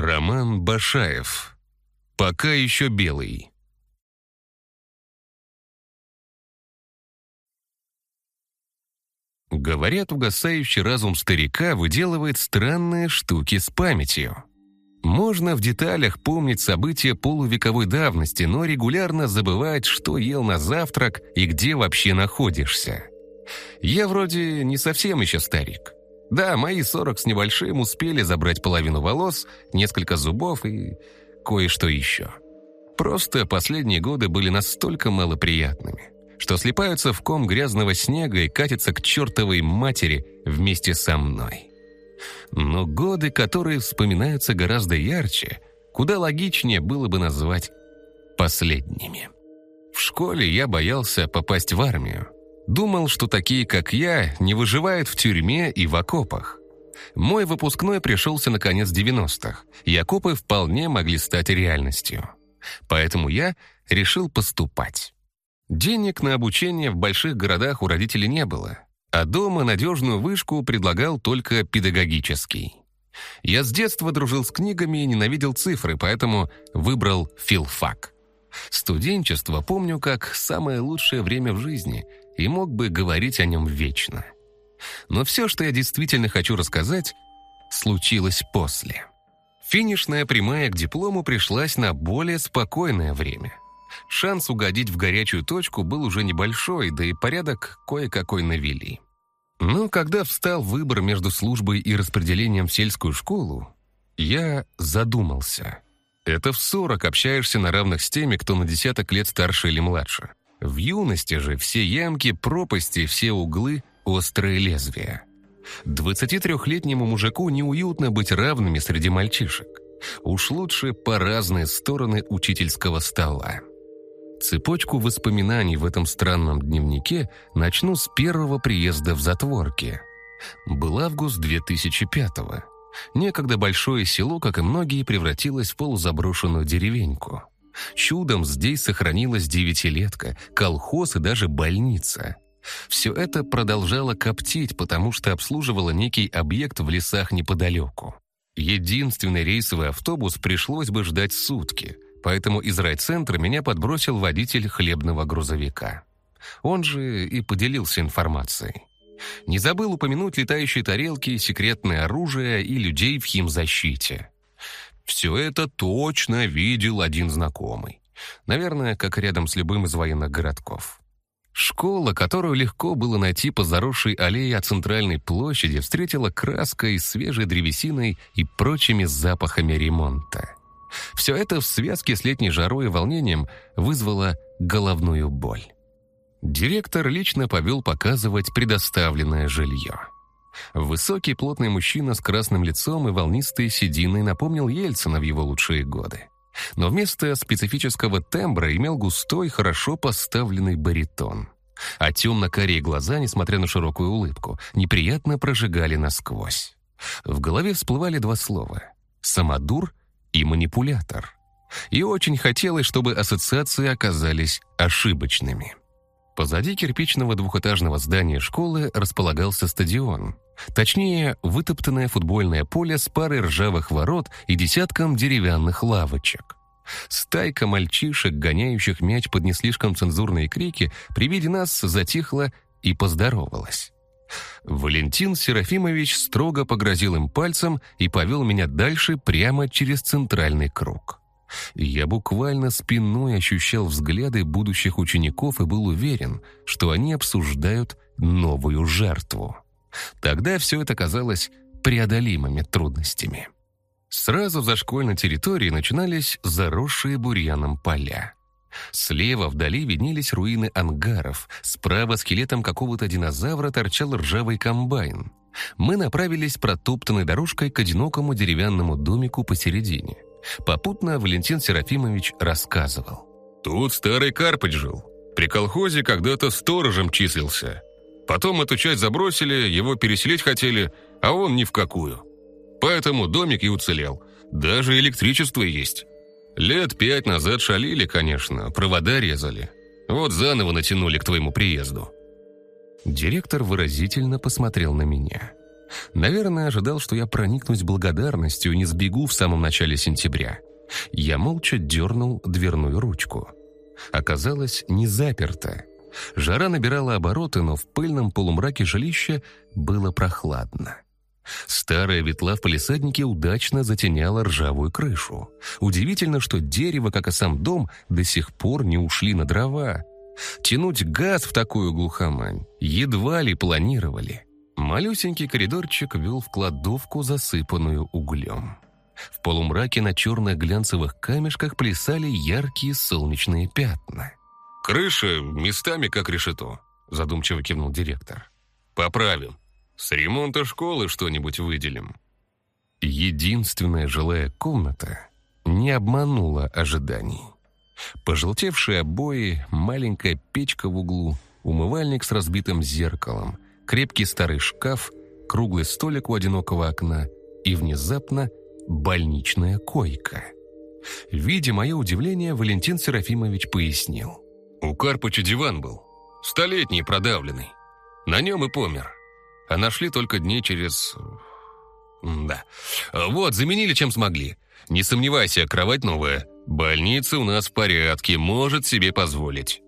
Роман Башаев. Пока еще белый. Говорят, угасающий разум старика выделывает странные штуки с памятью. Можно в деталях помнить события полувековой давности, но регулярно забывать, что ел на завтрак и где вообще находишься. Я вроде не совсем еще старик. Да, мои сорок с небольшим успели забрать половину волос, несколько зубов и кое-что еще. Просто последние годы были настолько малоприятными, что слипаются в ком грязного снега и катятся к чертовой матери вместе со мной. Но годы, которые вспоминаются гораздо ярче, куда логичнее было бы назвать последними. В школе я боялся попасть в армию. Думал, что такие, как я, не выживают в тюрьме и в окопах. Мой выпускной пришелся на конец 90-х, и окопы вполне могли стать реальностью. Поэтому я решил поступать. Денег на обучение в больших городах у родителей не было, а дома надежную вышку предлагал только педагогический. Я с детства дружил с книгами и ненавидел цифры, поэтому выбрал филфак. Студенчество помню как самое лучшее время в жизни и мог бы говорить о нем вечно. Но все, что я действительно хочу рассказать, случилось после. Финишная прямая к диплому пришлась на более спокойное время. Шанс угодить в горячую точку был уже небольшой, да и порядок кое-какой навели. Но когда встал выбор между службой и распределением в сельскую школу, я задумался. Это в 40 общаешься на равных с теми, кто на десяток лет старше или младше. В юности же все ямки, пропасти, все углы — острые лезвия. 23-летнему мужику неуютно быть равными среди мальчишек. Уж лучше по разные стороны учительского стола. Цепочку воспоминаний в этом странном дневнике начну с первого приезда в Затворке. Был август 2005-го. Некогда большое село, как и многие, превратилось в полузаброшенную деревеньку. Чудом здесь сохранилась девятилетка, колхоз и даже больница. Все это продолжало коптить, потому что обслуживало некий объект в лесах неподалеку. Единственный рейсовый автобус пришлось бы ждать сутки – поэтому из райцентра меня подбросил водитель хлебного грузовика. Он же и поделился информацией. Не забыл упомянуть летающие тарелки, секретное оружие и людей в химзащите. Все это точно видел один знакомый. Наверное, как рядом с любым из военных городков. Школа, которую легко было найти по заросшей аллее от центральной площади, встретила краской, свежей древесиной и прочими запахами ремонта. Все это в связке с летней жарой и волнением вызвало головную боль. Директор лично повел показывать предоставленное жилье. Высокий плотный мужчина с красным лицом и волнистой сединой напомнил Ельцина в его лучшие годы. Но вместо специфического тембра имел густой, хорошо поставленный баритон. А темно-карие глаза, несмотря на широкую улыбку, неприятно прожигали насквозь. В голове всплывали два слова «самодур» и манипулятор. И очень хотелось, чтобы ассоциации оказались ошибочными. Позади кирпичного двухэтажного здания школы располагался стадион. Точнее, вытоптанное футбольное поле с парой ржавых ворот и десятком деревянных лавочек. Стайка мальчишек, гоняющих мяч под не слишком цензурные крики, при виде нас затихла и поздоровалась. Валентин Серафимович строго погрозил им пальцем и повел меня дальше прямо через центральный круг. Я буквально спиной ощущал взгляды будущих учеников и был уверен, что они обсуждают новую жертву. Тогда все это казалось преодолимыми трудностями. Сразу за школьной территорией начинались заросшие бурьяном поля. Слева вдали виднелись руины ангаров, справа скелетом какого-то динозавра торчал ржавый комбайн. Мы направились протоптанной дорожкой к одинокому деревянному домику посередине. Попутно Валентин Серафимович рассказывал. «Тут старый Карпыч жил. При колхозе когда-то сторожем числился. Потом эту часть забросили, его переселить хотели, а он ни в какую. Поэтому домик и уцелел. Даже электричество есть. Лет пять назад шалили, конечно, провода резали. Вот заново натянули к твоему приезду». Директор выразительно посмотрел на меня. Наверное, ожидал, что я проникнусь благодарностью и не сбегу в самом начале сентября. Я молча дернул дверную ручку. Оказалось, не заперто. Жара набирала обороты, но в пыльном полумраке жилища было прохладно. Старая ветла в палисаднике удачно затеняла ржавую крышу. Удивительно, что дерево, как и сам дом, до сих пор не ушли на дрова. Тянуть газ в такую глухомань едва ли планировали. Малюсенький коридорчик вел в кладовку, засыпанную углем. В полумраке на черных глянцевых камешках плясали яркие солнечные пятна. «Крыша местами как решето», — задумчиво кивнул директор. «Поправим. С ремонта школы что-нибудь выделим». Единственная жилая комната не обманула ожиданий. Пожелтевшие обои, маленькая печка в углу, умывальник с разбитым зеркалом, крепкий старый шкаф, круглый столик у одинокого окна и внезапно больничная койка. Видя мое удивление, Валентин Серафимович пояснил. «У Карпыча диван был, столетний продавленный. На нем и помер. А нашли только дней через... Да. Вот, заменили чем смогли. Не сомневайся, кровать новая. Больница у нас в порядке, может себе позволить».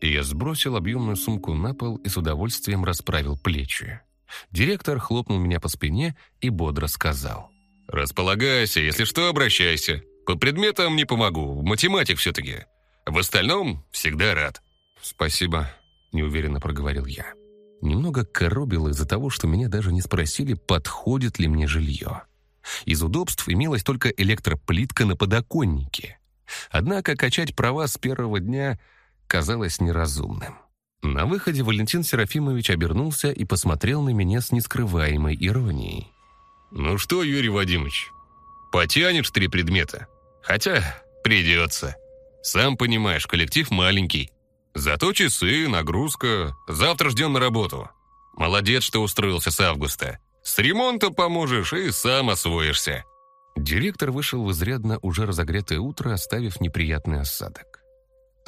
И я сбросил объемную сумку на пол и с удовольствием расправил плечи. Директор хлопнул меня по спине и бодро сказал. «Располагайся, если что, обращайся. По предметам не помогу, математик все-таки. В остальном всегда рад». «Спасибо», — неуверенно проговорил я. Немного коробило из-за того, что меня даже не спросили, подходит ли мне жилье. Из удобств имелась только электроплитка на подоконнике. Однако качать права с первого дня казалось неразумным. На выходе Валентин Серафимович обернулся и посмотрел на меня с нескрываемой иронией. «Ну что, Юрий Вадимович, потянешь три предмета? Хотя придется. Сам понимаешь, коллектив маленький. Зато часы, нагрузка. Завтра ждем на работу. Молодец, что устроился с августа. С ремонтом поможешь и сам освоишься». Директор вышел в изрядно уже разогретое утро, оставив неприятный осадок.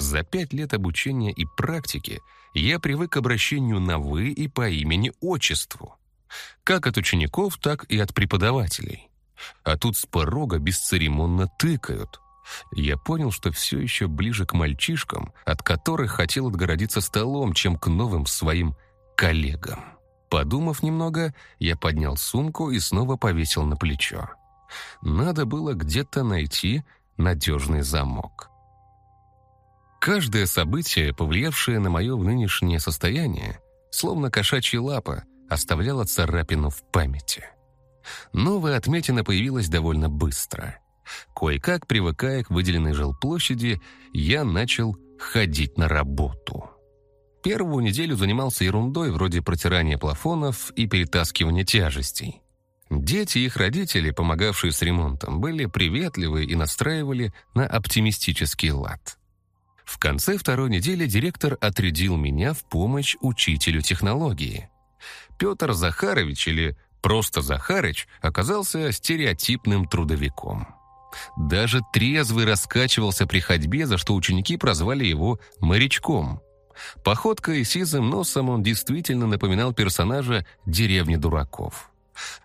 За пять лет обучения и практики я привык к обращению на «вы» и по имени-отчеству. Как от учеников, так и от преподавателей. А тут с порога бесцеремонно тыкают. Я понял, что все еще ближе к мальчишкам, от которых хотел отгородиться столом, чем к новым своим коллегам. Подумав немного, я поднял сумку и снова повесил на плечо. Надо было где-то найти надежный замок. Каждое событие, повлиявшее на мое нынешнее состояние, словно кошачья лапа, оставляло царапину в памяти. Новая отметина появилась довольно быстро. Кое-как, привыкая к выделенной жилплощади, я начал ходить на работу. Первую неделю занимался ерундой вроде протирания плафонов и перетаскивания тяжестей. Дети и их родители, помогавшие с ремонтом, были приветливы и настраивали на оптимистический лад. В конце второй недели директор отрядил меня в помощь учителю технологии. Петр Захарович или просто Захарыч оказался стереотипным трудовиком. Даже трезвый раскачивался при ходьбе, за что ученики прозвали его «морячком». Походкой и сизым носом он действительно напоминал персонажа «Деревни дураков».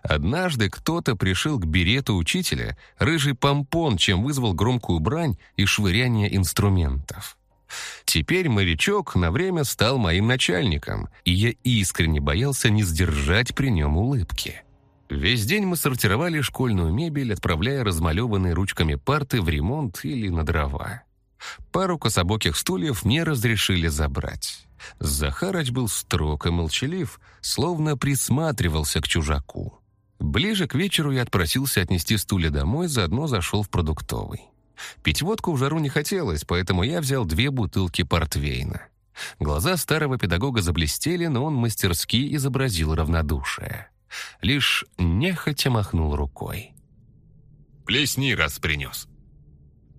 Однажды кто-то пришил к берету учителя рыжий помпон, чем вызвал громкую брань и швыряние инструментов. Теперь морячок на время стал моим начальником, и я искренне боялся не сдержать при нем улыбки. Весь день мы сортировали школьную мебель, отправляя размалеванные ручками парты в ремонт или на дрова. Пару кособоких стульев мне разрешили забрать. Захарыч был строг и молчалив, словно присматривался к чужаку. Ближе к вечеру я отпросился отнести стулья домой, заодно зашел в продуктовый. Пить водку в жару не хотелось, поэтому я взял две бутылки портвейна. Глаза старого педагога заблестели, но он мастерски изобразил равнодушие. Лишь нехотя махнул рукой. «Плесни, раз принес»,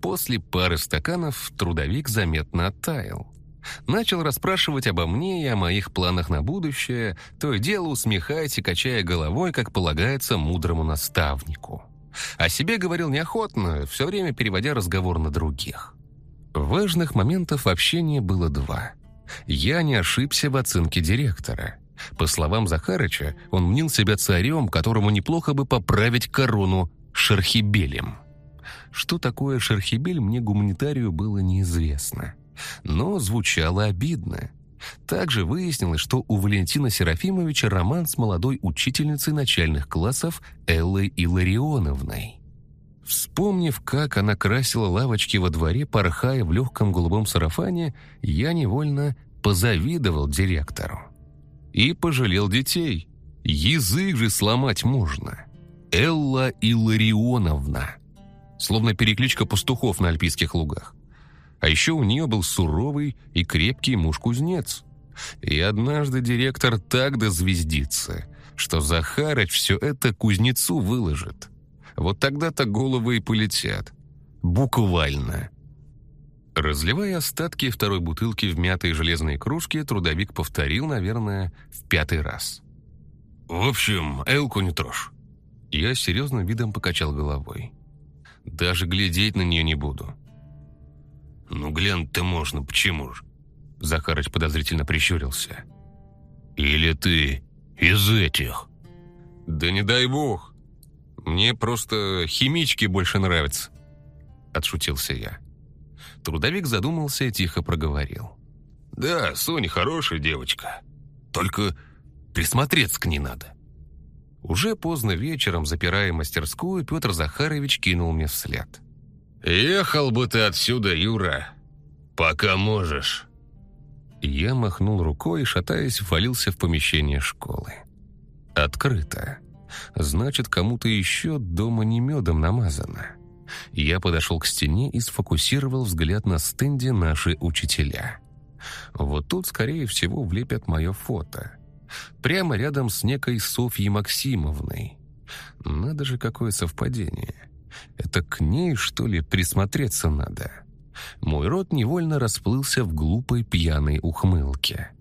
После пары стаканов трудовик заметно оттаял. Начал расспрашивать обо мне и о моих планах на будущее, то и дело усмехаясь и качая головой, как полагается мудрому наставнику. О себе говорил неохотно, все время переводя разговор на других. Важных моментов общения было два. Я не ошибся в оценке директора. По словам Захарыча, он мнил себя царем, которому неплохо бы поправить корону Шархибелем. Что такое Шархибель, мне гуманитарию было неизвестно. Но звучало обидно. Также выяснилось, что у Валентина Серафимовича роман с молодой учительницей начальных классов Эллой Илларионовной. Вспомнив, как она красила лавочки во дворе, порхая в легком голубом сарафане, я невольно позавидовал директору. И пожалел детей. Язык же сломать можно. Элла Илларионовна. Словно перекличка пастухов на альпийских лугах. А еще у нее был суровый и крепкий муж-кузнец. И однажды директор так дозвездится, что Захарыч все это кузнецу выложит. Вот тогда-то головы и полетят. Буквально. Разливая остатки второй бутылки в мятые железные кружки, трудовик повторил, наверное, в пятый раз. «В общем, Элку не трожь». Я серьезным видом покачал головой. «Даже глядеть на нее не буду». «Ну, глянуть-то можно, почему же?» Захарыч подозрительно прищурился. «Или ты из этих?» «Да не дай бог!» Мне просто химички больше нравятся», — отшутился я. Трудовик задумался и тихо проговорил. «Да, Соня хорошая девочка. Только присмотреться к ней надо». Уже поздно вечером, запирая мастерскую, Петр Захарович кинул мне вслед. «Ехал бы ты отсюда, Юра, пока можешь». Я махнул рукой и, шатаясь, ввалился в помещение школы. Открыто. Значит, кому-то еще дома не медом намазано. Я подошел к стене и сфокусировал взгляд на стенде «Наши учителя». Вот тут, скорее всего, влепят мое фото. Прямо рядом с некой Софьей Максимовной. Надо же, какое совпадение. Это к ней, что ли, присмотреться надо? Мой рот невольно расплылся в глупой пьяной ухмылке.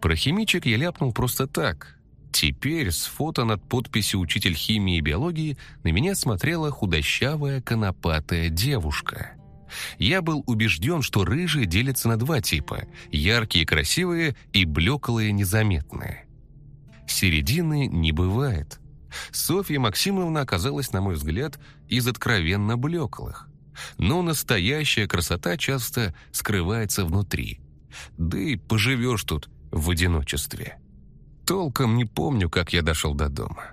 Про химичек я ляпнул просто так, Теперь с фото над подписью «Учитель химии и биологии» на меня смотрела худощавая конопатая девушка. Я был убежден, что рыжие делятся на два типа – яркие красивые и блеклые незаметные. Середины не бывает. Софья Максимовна оказалась, на мой взгляд, из откровенно блеклых. Но настоящая красота часто скрывается внутри. Да и поживешь тут в одиночестве. Толком не помню, как я дошел до дома.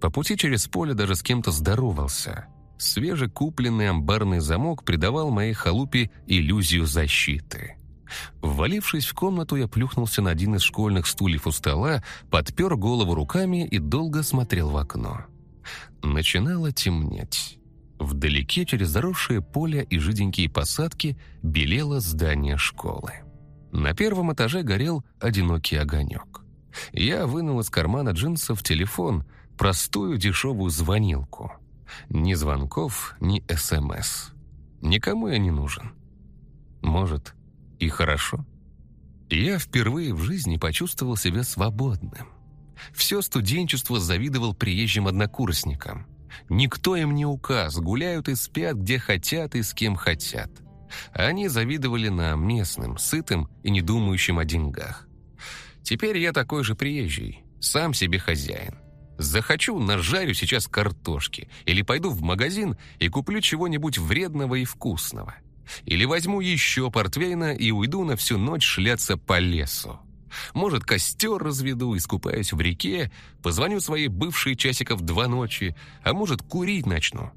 По пути через поле даже с кем-то здоровался. Свежекупленный амбарный замок придавал моей халупе иллюзию защиты. Ввалившись в комнату, я плюхнулся на один из школьных стульев у стола, подпер голову руками и долго смотрел в окно. Начинало темнеть. Вдалеке, через заросшее поле и жиденькие посадки, белело здание школы. На первом этаже горел одинокий огонек. Я вынул из кармана джинсов телефон, простую дешевую звонилку. Ни звонков, ни СМС. Никому я не нужен. Может, и хорошо. Я впервые в жизни почувствовал себя свободным. Все студенчество завидовал приезжим однокурсникам. Никто им не указ, гуляют и спят, где хотят и с кем хотят. Они завидовали нам, местным, сытым и не думающим о деньгах. Теперь я такой же приезжий, сам себе хозяин. Захочу, нажарю сейчас картошки, или пойду в магазин и куплю чего-нибудь вредного и вкусного. Или возьму еще портвейна и уйду на всю ночь шляться по лесу. Может, костер разведу, искупаюсь в реке, позвоню своей бывшей часиков два ночи, а может, курить начну.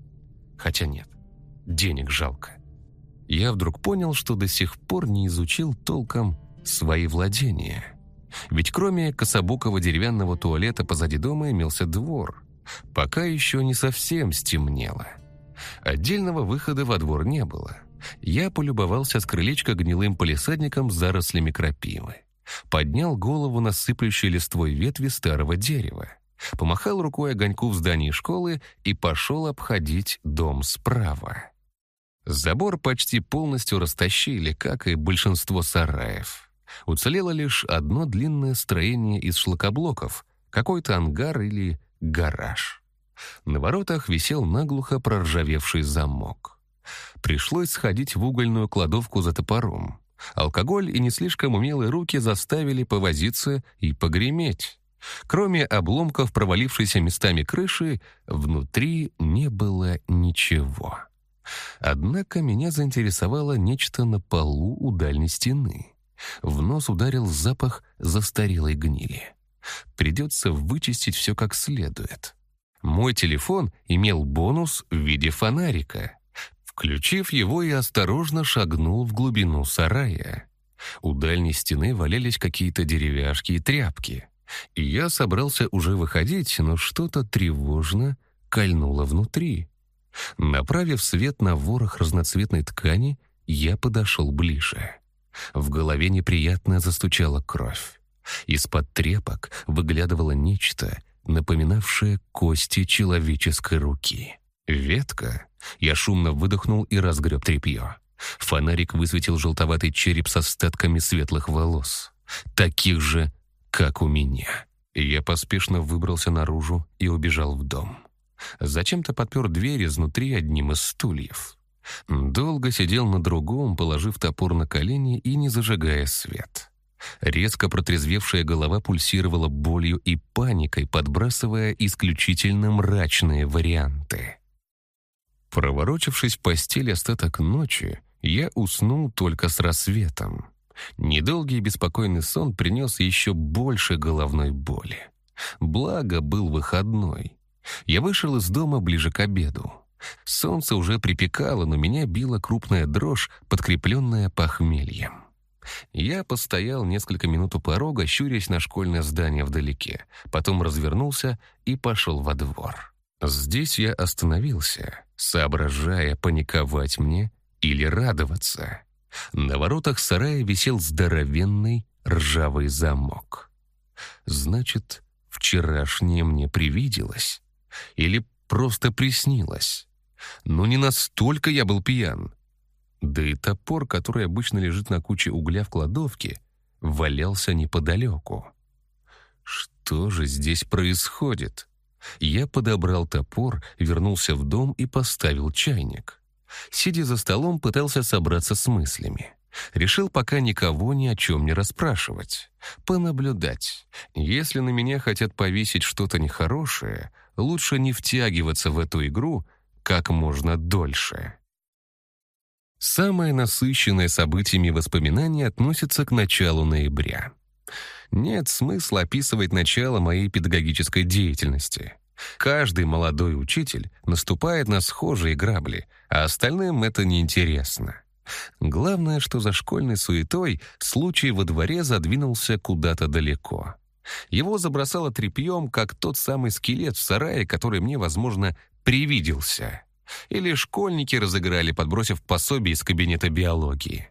Хотя нет, денег жалко. Я вдруг понял, что до сих пор не изучил толком свои владения. Ведь кроме кособокого деревянного туалета позади дома имелся двор. Пока еще не совсем стемнело. Отдельного выхода во двор не было. Я полюбовался с крылечка гнилым полисадником с зарослями крапивы. Поднял голову на сыплющей листвой ветви старого дерева. Помахал рукой огоньку в здании школы и пошел обходить дом справа. Забор почти полностью растащили, как и большинство сараев. Уцелело лишь одно длинное строение из шлакоблоков, какой-то ангар или гараж. На воротах висел наглухо проржавевший замок. Пришлось сходить в угольную кладовку за топором. Алкоголь и не слишком умелые руки заставили повозиться и погреметь. Кроме обломков провалившейся местами крыши, внутри не было ничего. Однако меня заинтересовало нечто на полу у дальней стены. В нос ударил запах застарелой гнили. Придется вычистить все как следует. Мой телефон имел бонус в виде фонарика. Включив его, я осторожно шагнул в глубину сарая. У дальней стены валялись какие-то деревяшки и тряпки. И я собрался уже выходить, но что-то тревожно кольнуло внутри. Направив свет на ворох разноцветной ткани, я подошел ближе. В голове неприятно застучала кровь. Из-под тряпок выглядывало нечто, напоминавшее кости человеческой руки. Ветка. Я шумно выдохнул и разгреб тряпье. Фонарик высветил желтоватый череп со статками светлых волос. Таких же, как у меня. Я поспешно выбрался наружу и убежал в дом. Зачем-то подпер дверь изнутри одним из стульев. Долго сидел на другом, положив топор на колени и не зажигая свет. Резко протрезвевшая голова пульсировала болью и паникой, подбрасывая исключительно мрачные варианты. Проворочившись в постели остаток ночи, я уснул только с рассветом. Недолгий беспокойный сон принес еще больше головной боли. Благо, был выходной. Я вышел из дома ближе к обеду. Солнце уже припекало, но меня била крупная дрожь, подкрепленная похмельем. Я постоял несколько минут у порога, щурясь на школьное здание вдалеке, потом развернулся и пошел во двор. Здесь я остановился, соображая, паниковать мне или радоваться. На воротах сарая висел здоровенный ржавый замок. Значит, вчерашнее мне привиделось? Или просто приснилось? Но не настолько я был пьян. Да и топор, который обычно лежит на куче угля в кладовке, валялся неподалеку. Что же здесь происходит? Я подобрал топор, вернулся в дом и поставил чайник. Сидя за столом, пытался собраться с мыслями. Решил пока никого ни о чем не расспрашивать. Понаблюдать. Если на меня хотят повесить что-то нехорошее, лучше не втягиваться в эту игру как можно дольше. Самое насыщенное событиями воспоминание относится к началу ноября. Нет смысла описывать начало моей педагогической деятельности. Каждый молодой учитель наступает на схожие грабли, а остальным это неинтересно. Главное, что за школьной суетой случай во дворе задвинулся куда-то далеко. Его забросало тряпьем, как тот самый скелет в сарае, который мне, возможно, привиделся. Или школьники разыграли, подбросив пособие из кабинета биологии.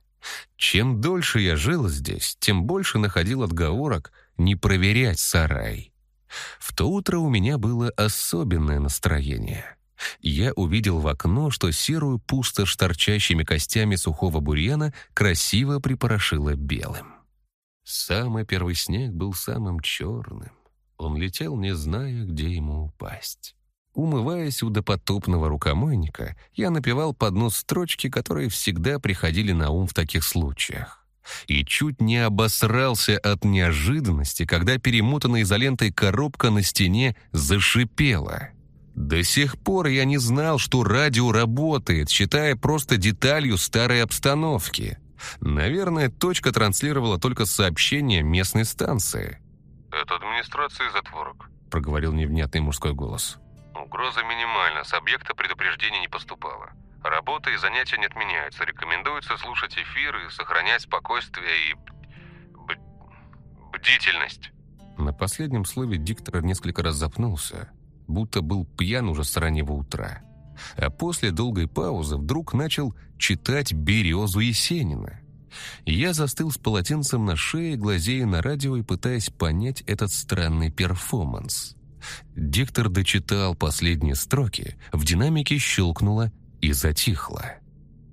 Чем дольше я жил здесь, тем больше находил отговорок не проверять сарай. В то утро у меня было особенное настроение. Я увидел в окно, что серую пустошь торчащими костями сухого бурьяна красиво припорошила белым. Самый первый снег был самым черным. Он летел, не зная, где ему упасть. Умываясь у допотопного рукомойника, я напевал под нос строчки, которые всегда приходили на ум в таких случаях. И чуть не обосрался от неожиданности, когда перемотанная изолентой коробка на стене зашипела. До сих пор я не знал, что радио работает, считая просто деталью старой обстановки. Наверное, точка транслировала только сообщение местной станции. «Это администрация затворок», — проговорил невнятный мужской голос. Угроза минимальна, с объекта предупреждения не поступало. Работа и занятия не отменяются. Рекомендуется слушать эфиры, сохранять спокойствие и... Б... бдительность. На последнем слове диктор несколько раз запнулся, будто был пьян уже с раннего утра. А после долгой паузы вдруг начал читать «Березу Есенина». Я застыл с полотенцем на шее, глазея на радио и пытаясь понять этот странный перформанс. Диктор дочитал последние строки, в динамике щелкнуло и затихло.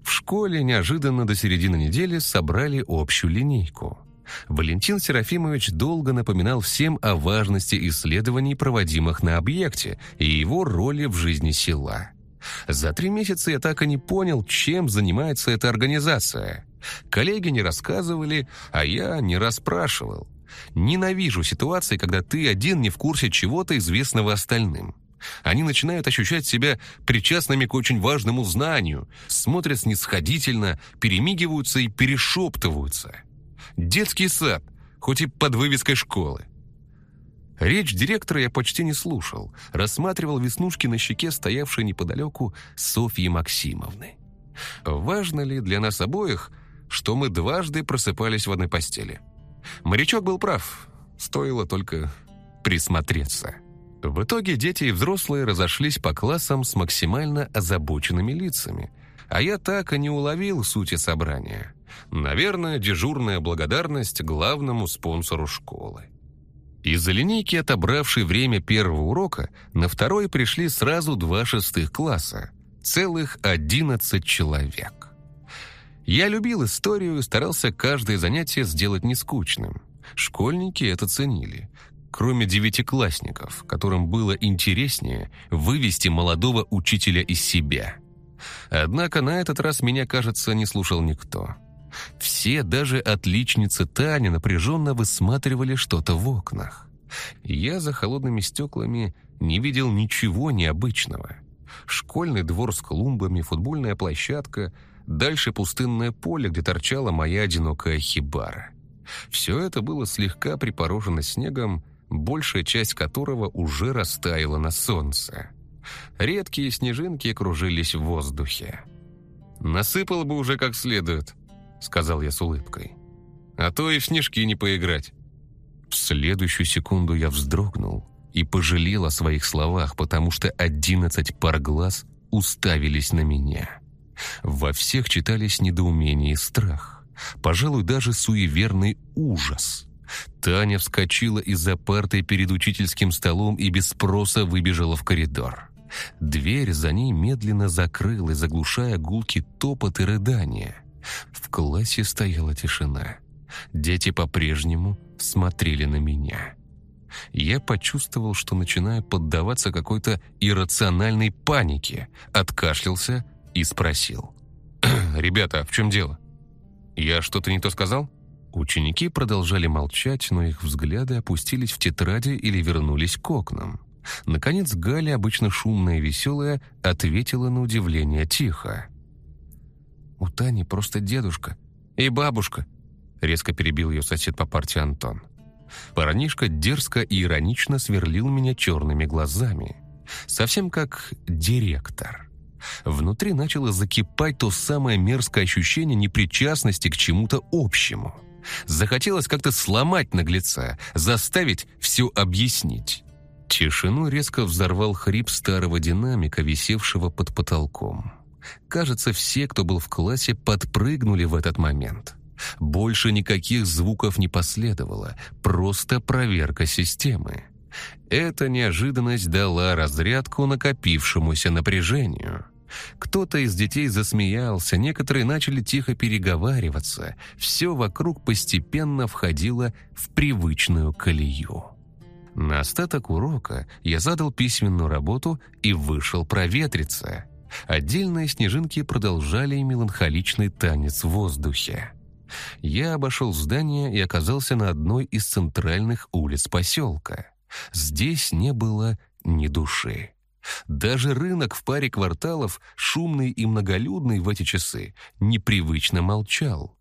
В школе неожиданно до середины недели собрали общую линейку. Валентин Серафимович долго напоминал всем о важности исследований, проводимых на объекте, и его роли в жизни села. За три месяца я так и не понял, чем занимается эта организация. Коллеги не рассказывали, а я не расспрашивал. Ненавижу ситуации, когда ты один не в курсе чего-то известного остальным. Они начинают ощущать себя причастными к очень важному знанию, смотрят снисходительно, перемигиваются и перешептываются. Детский сад, хоть и под вывеской школы. Речь директора я почти не слушал, рассматривал веснушки на щеке, стоявшей неподалеку Софьи Максимовны. Важно ли для нас обоих, что мы дважды просыпались в одной постели? Морячок был прав, стоило только присмотреться. В итоге дети и взрослые разошлись по классам с максимально озабоченными лицами, а я так и не уловил сути собрания. Наверное, дежурная благодарность главному спонсору школы. Из-за линейки, отобравшей время первого урока, на второй пришли сразу два шестых класса. Целых одиннадцать человек. Я любил историю и старался каждое занятие сделать нескучным. Школьники это ценили кроме девятиклассников, которым было интереснее вывести молодого учителя из себя. Однако на этот раз меня, кажется, не слушал никто. Все, даже отличницы Таня, напряженно высматривали что-то в окнах. Я за холодными стеклами не видел ничего необычного. Школьный двор с клумбами, футбольная площадка, дальше пустынное поле, где торчала моя одинокая хибара. Все это было слегка припорожено снегом, большая часть которого уже растаяла на солнце. Редкие снежинки кружились в воздухе. «Насыпал бы уже как следует», — сказал я с улыбкой. «А то и в снежки не поиграть». В следующую секунду я вздрогнул и пожалел о своих словах, потому что одиннадцать пар глаз уставились на меня. Во всех читались недоумение и страх, пожалуй, даже суеверный ужас — Таня вскочила из-за парты перед учительским столом и без спроса выбежала в коридор. Дверь за ней медленно закрылась, заглушая гулки топот и рыдания. В классе стояла тишина. Дети по-прежнему смотрели на меня. Я почувствовал, что начинаю поддаваться какой-то иррациональной панике, откашлялся и спросил. «Ребята, в чем дело? Я что-то не то сказал?» Ученики продолжали молчать, но их взгляды опустились в тетради или вернулись к окнам. Наконец Галя, обычно шумная и веселая, ответила на удивление тихо. «У Тани просто дедушка и бабушка», — резко перебил ее сосед по партии Антон. Парнишка дерзко и иронично сверлил меня черными глазами. Совсем как директор. Внутри начало закипать то самое мерзкое ощущение непричастности к чему-то общему — Захотелось как-то сломать наглеца, заставить все объяснить. Тишину резко взорвал хрип старого динамика, висевшего под потолком. Кажется, все, кто был в классе, подпрыгнули в этот момент. Больше никаких звуков не последовало, просто проверка системы. Эта неожиданность дала разрядку накопившемуся напряжению. Кто-то из детей засмеялся, некоторые начали тихо переговариваться. Все вокруг постепенно входило в привычную колею. На остаток урока я задал письменную работу и вышел проветриться. Отдельные снежинки продолжали меланхоличный танец в воздухе. Я обошел здание и оказался на одной из центральных улиц поселка. Здесь не было ни души. Даже рынок в паре кварталов, шумный и многолюдный в эти часы, непривычно молчал.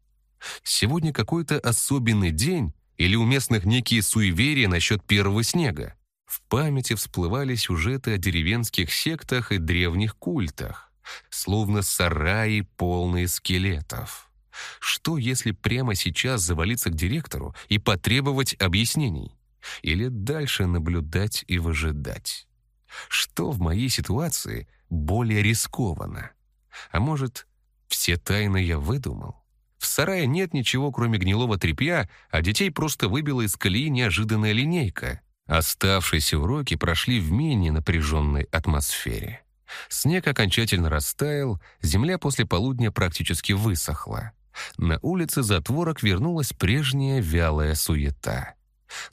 Сегодня какой-то особенный день или у местных некие суеверия насчет первого снега. В памяти всплывали сюжеты о деревенских сектах и древних культах, словно сараи, полные скелетов. Что, если прямо сейчас завалиться к директору и потребовать объяснений? Или дальше наблюдать и выжидать? Что в моей ситуации более рискованно? А может, все тайны я выдумал? В сарае нет ничего, кроме гнилого тряпья, а детей просто выбила из колеи неожиданная линейка. Оставшиеся уроки прошли в менее напряженной атмосфере. Снег окончательно растаял, земля после полудня практически высохла. На улице затворок вернулась прежняя вялая суета.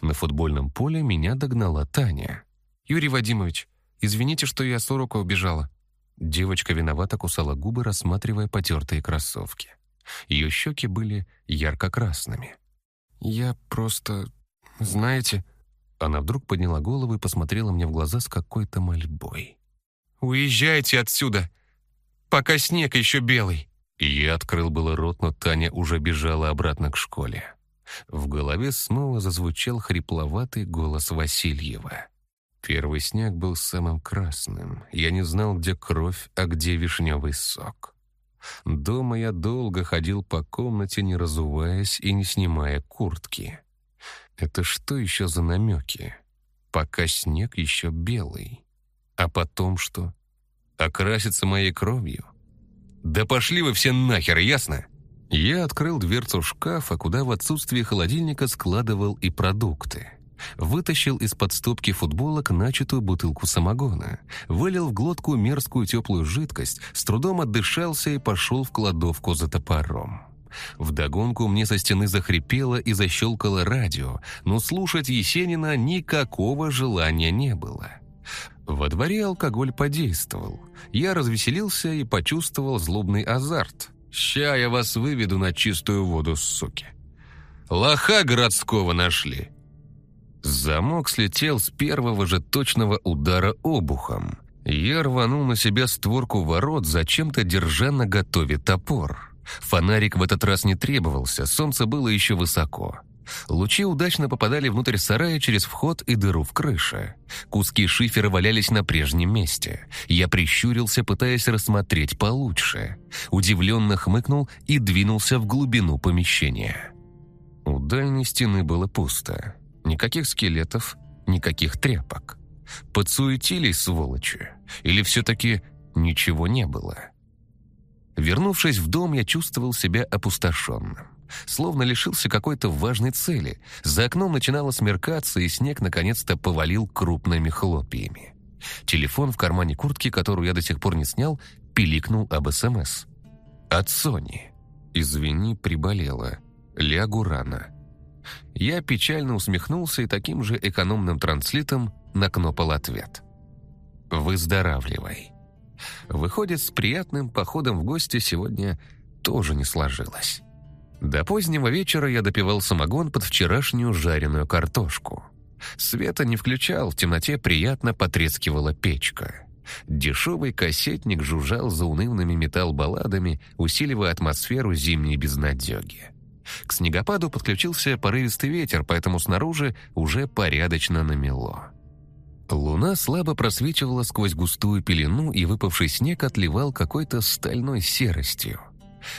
На футбольном поле меня догнала Таня. «Юрий Вадимович, извините, что я с урока убежала». Девочка виновато кусала губы, рассматривая потертые кроссовки. Ее щеки были ярко-красными. «Я просто... знаете...» Она вдруг подняла голову и посмотрела мне в глаза с какой-то мольбой. «Уезжайте отсюда, пока снег еще белый!» Я открыл было рот, но Таня уже бежала обратно к школе. В голове снова зазвучал хрипловатый голос Васильева. Первый снег был самым красным. Я не знал, где кровь, а где вишневый сок. Дома я долго ходил по комнате, не разуваясь и не снимая куртки. Это что еще за намеки? Пока снег еще белый. А потом что? Окрасится моей кровью? Да пошли вы все нахер, ясно? Я открыл дверцу шкафа, куда в отсутствие холодильника складывал и продукты. Вытащил из-под стопки футболок начатую бутылку самогона, вылил в глотку мерзкую теплую жидкость, с трудом отдышался и пошел в кладовку за топором. Вдогонку мне со стены захрипело и защелкало радио, но слушать Есенина никакого желания не было. Во дворе алкоголь подействовал. Я развеселился и почувствовал злобный азарт. «Ща я вас выведу на чистую воду, суки!» «Лоха городского нашли!» Замок слетел с первого же точного удара обухом. Я рванул на себя створку ворот, зачем-то держа на готове топор. Фонарик в этот раз не требовался, солнце было еще высоко. Лучи удачно попадали внутрь сарая через вход и дыру в крыше. Куски шифера валялись на прежнем месте. Я прищурился, пытаясь рассмотреть получше. Удивленно хмыкнул и двинулся в глубину помещения. У дальней стены было пусто. Никаких скелетов, никаких тряпок. Подсуетились, сволочи? Или все-таки ничего не было? Вернувшись в дом, я чувствовал себя опустошенным. Словно лишился какой-то важной цели. За окном начинало смеркаться, и снег наконец-то повалил крупными хлопьями. Телефон в кармане куртки, которую я до сих пор не снял, пиликнул об СМС. От Сони. «Извини, приболела. Лягу рано». Я печально усмехнулся и таким же экономным транслитом накнопал ответ. «Выздоравливай». Выходит, с приятным походом в гости сегодня тоже не сложилось. До позднего вечера я допивал самогон под вчерашнюю жареную картошку. Света не включал, в темноте приятно потрескивала печка. Дешевый кассетник жужжал за унывными металл-балладами, усиливая атмосферу зимней безнадеги. К снегопаду подключился порывистый ветер, поэтому снаружи уже порядочно намело. Луна слабо просвечивала сквозь густую пелену, и выпавший снег отливал какой-то стальной серостью.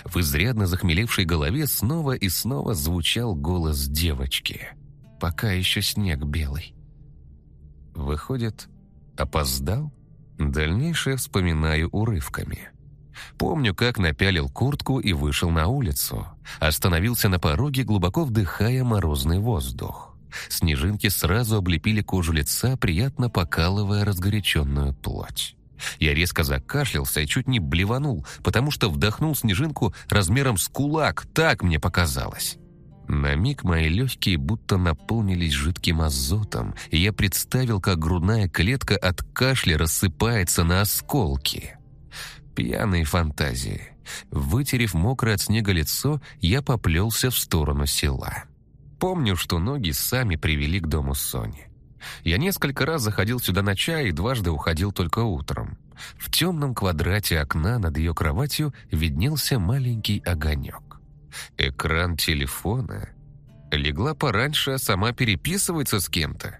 В изрядно захмелевшей голове снова и снова звучал голос девочки. «Пока еще снег белый». Выходит, опоздал? Дальнейшее вспоминаю урывками. Помню, как напялил куртку и вышел на улицу. Остановился на пороге, глубоко вдыхая морозный воздух. Снежинки сразу облепили кожу лица, приятно покалывая разгоряченную плоть. Я резко закашлялся и чуть не блеванул, потому что вдохнул снежинку размером с кулак, так мне показалось. На миг мои легкие будто наполнились жидким азотом, и я представил, как грудная клетка от кашля рассыпается на осколки. Пьяные фантазии. Вытерев мокрое от снега лицо, я поплелся в сторону села. Помню, что ноги сами привели к дому Сони. Я несколько раз заходил сюда на чай и дважды уходил только утром. В темном квадрате окна над ее кроватью виднелся маленький огонек. Экран телефона. Легла пораньше, а сама переписывается с кем-то.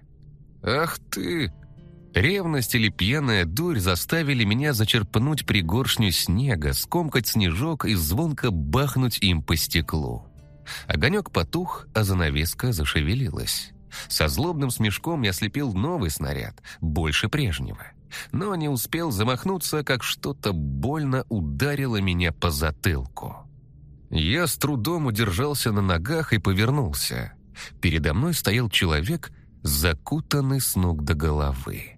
«Ах ты!» Ревность или пьяная дурь заставили меня зачерпнуть пригоршню снега, скомкать снежок и звонко бахнуть им по стеклу. Огонек потух, а занавеска зашевелилась. Со злобным смешком я слепил новый снаряд, больше прежнего. Но не успел замахнуться, как что-то больно ударило меня по затылку. Я с трудом удержался на ногах и повернулся. Передо мной стоял человек, закутанный с ног до головы.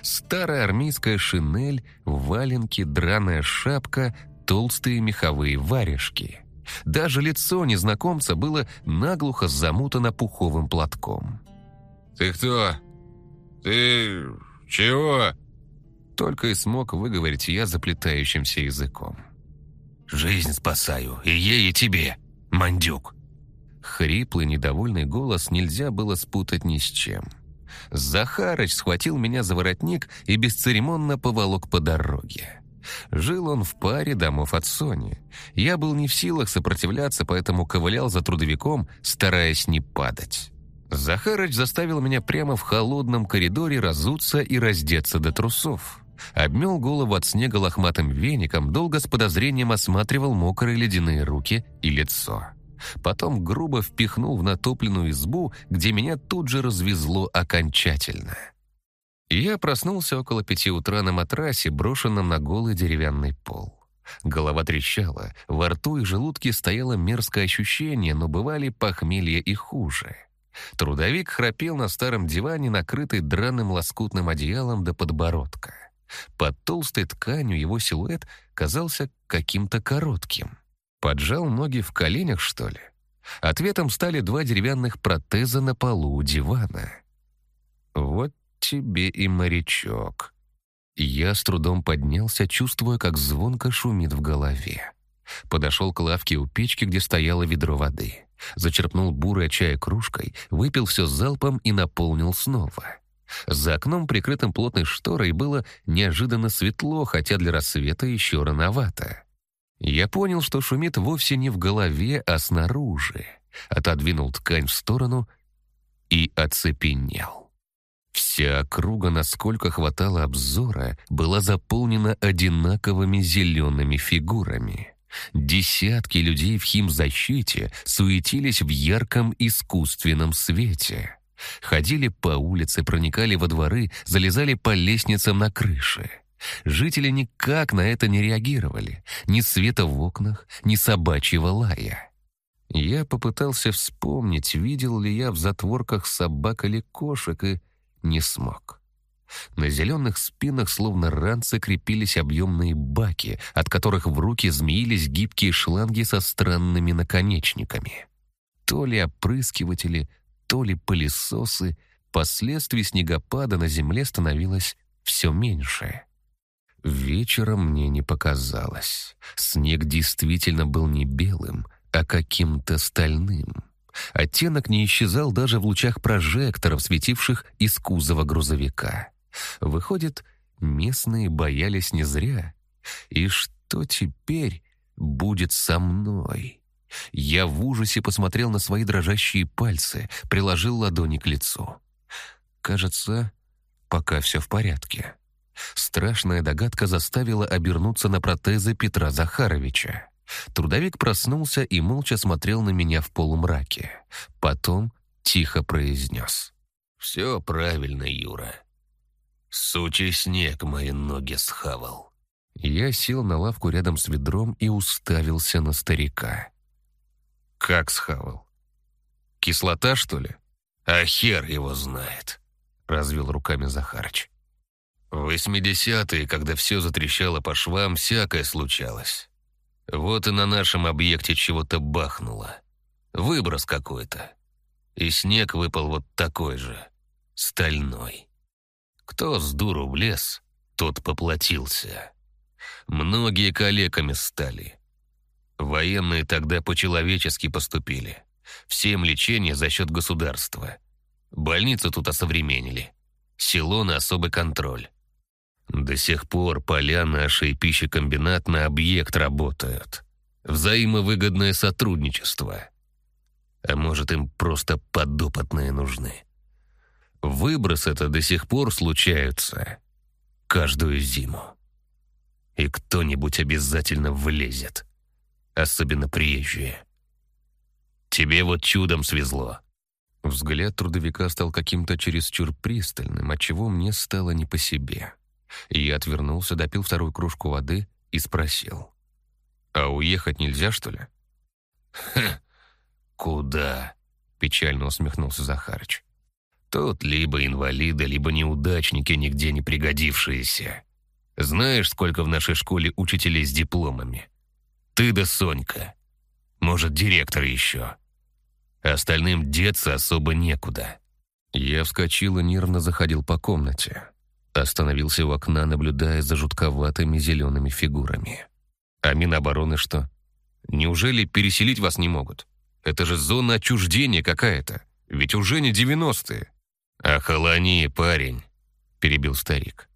Старая армейская шинель, валенки, драная шапка, толстые меховые варежки. Даже лицо незнакомца было наглухо замотано пуховым платком. «Ты кто? Ты чего?» Только и смог выговорить я заплетающимся языком. Жизнь спасаю, и ей, и тебе, мандюк!» Хриплый, недовольный голос нельзя было спутать ни с чем. Захарыч схватил меня за воротник и бесцеремонно поволок по дороге. Жил он в паре домов от Сони. Я был не в силах сопротивляться, поэтому ковылял за трудовиком, стараясь не падать. Захарыч заставил меня прямо в холодном коридоре разуться и раздеться до трусов. Обмел голову от снега лохматым веником, долго с подозрением осматривал мокрые ледяные руки и лицо. Потом грубо впихнул в натопленную избу, где меня тут же развезло окончательно. Я проснулся около пяти утра на матрасе, брошенном на голый деревянный пол. Голова трещала, во рту и желудке стояло мерзкое ощущение, но бывали похмелье и хуже. Трудовик храпел на старом диване, накрытый драным лоскутным одеялом до подбородка. Под толстой тканью его силуэт казался каким-то коротким. Поджал ноги в коленях, что ли? Ответом стали два деревянных протеза на полу у дивана. Вот тебе и морячок. Я с трудом поднялся, чувствуя, как звонко шумит в голове. Подошел к лавке у печки, где стояло ведро воды. Зачерпнул бурое чая кружкой, выпил все залпом и наполнил снова. За окном, прикрытым плотной шторой, было неожиданно светло, хотя для рассвета еще рановато. Я понял, что шумит вовсе не в голове, а снаружи. Отодвинул ткань в сторону и оцепенел. Вся округа, насколько хватало обзора, была заполнена одинаковыми зелеными фигурами. Десятки людей в химзащите суетились в ярком искусственном свете. Ходили по улице, проникали во дворы, залезали по лестницам на крыше. Жители никак на это не реагировали. Ни света в окнах, ни собачьего лая. Я попытался вспомнить, видел ли я в затворках собак или кошек, и не смог. На зеленых спинах, словно ранцы, крепились объемные баки, от которых в руки змеились гибкие шланги со странными наконечниками. То ли опрыскиватели, то ли пылесосы, последствий снегопада на земле становилось все меньше. Вечером мне не показалось. Снег действительно был не белым, а каким-то стальным. Оттенок не исчезал даже в лучах прожекторов, светивших из кузова грузовика. Выходит, местные боялись не зря. И что теперь будет со мной? Я в ужасе посмотрел на свои дрожащие пальцы, приложил ладони к лицу. Кажется, пока все в порядке. Страшная догадка заставила обернуться на протезы Петра Захаровича. Трудовик проснулся и молча смотрел на меня в полумраке. Потом тихо произнес. «Все правильно, Юра. Сучий снег мои ноги схавал». Я сел на лавку рядом с ведром и уставился на старика. «Как схавал? Кислота, что ли?» «А хер его знает», — развел руками Захарыч. «В восьмидесятые, когда все затрещало по швам, всякое случалось. Вот и на нашем объекте чего-то бахнуло. Выброс какой-то. И снег выпал вот такой же, стальной. Кто с дуру влез, тот поплатился. Многие калеками стали. Военные тогда по-человечески поступили. Всем лечение за счет государства. Больницу тут осовременили. Село на особый контроль. До сих пор поля нашей пищекомбинат на объект работают. Взаимовыгодное сотрудничество. А может, им просто подопытные нужны. Выброс это до сих пор случаются. Каждую зиму. И кто-нибудь обязательно влезет. Особенно приезжие. Тебе вот чудом свезло. Взгляд трудовика стал каким-то чересчур пристальным, отчего мне стало не по себе. Я отвернулся, допил вторую кружку воды и спросил. «А уехать нельзя, что ли?» «Ха, куда?» — печально усмехнулся Захарыч. «Тут либо инвалиды, либо неудачники, нигде не пригодившиеся. Знаешь, сколько в нашей школе учителей с дипломами? Ты да Сонька. Может, директор еще. Остальным деться особо некуда». Я вскочил и нервно заходил по комнате. Остановился у окна, наблюдая за жутковатыми зелеными фигурами. А Минобороны что? Неужели переселить вас не могут? Это же зона отчуждения какая-то. Ведь уже не девяностые. «Охолони, парень», — перебил старик.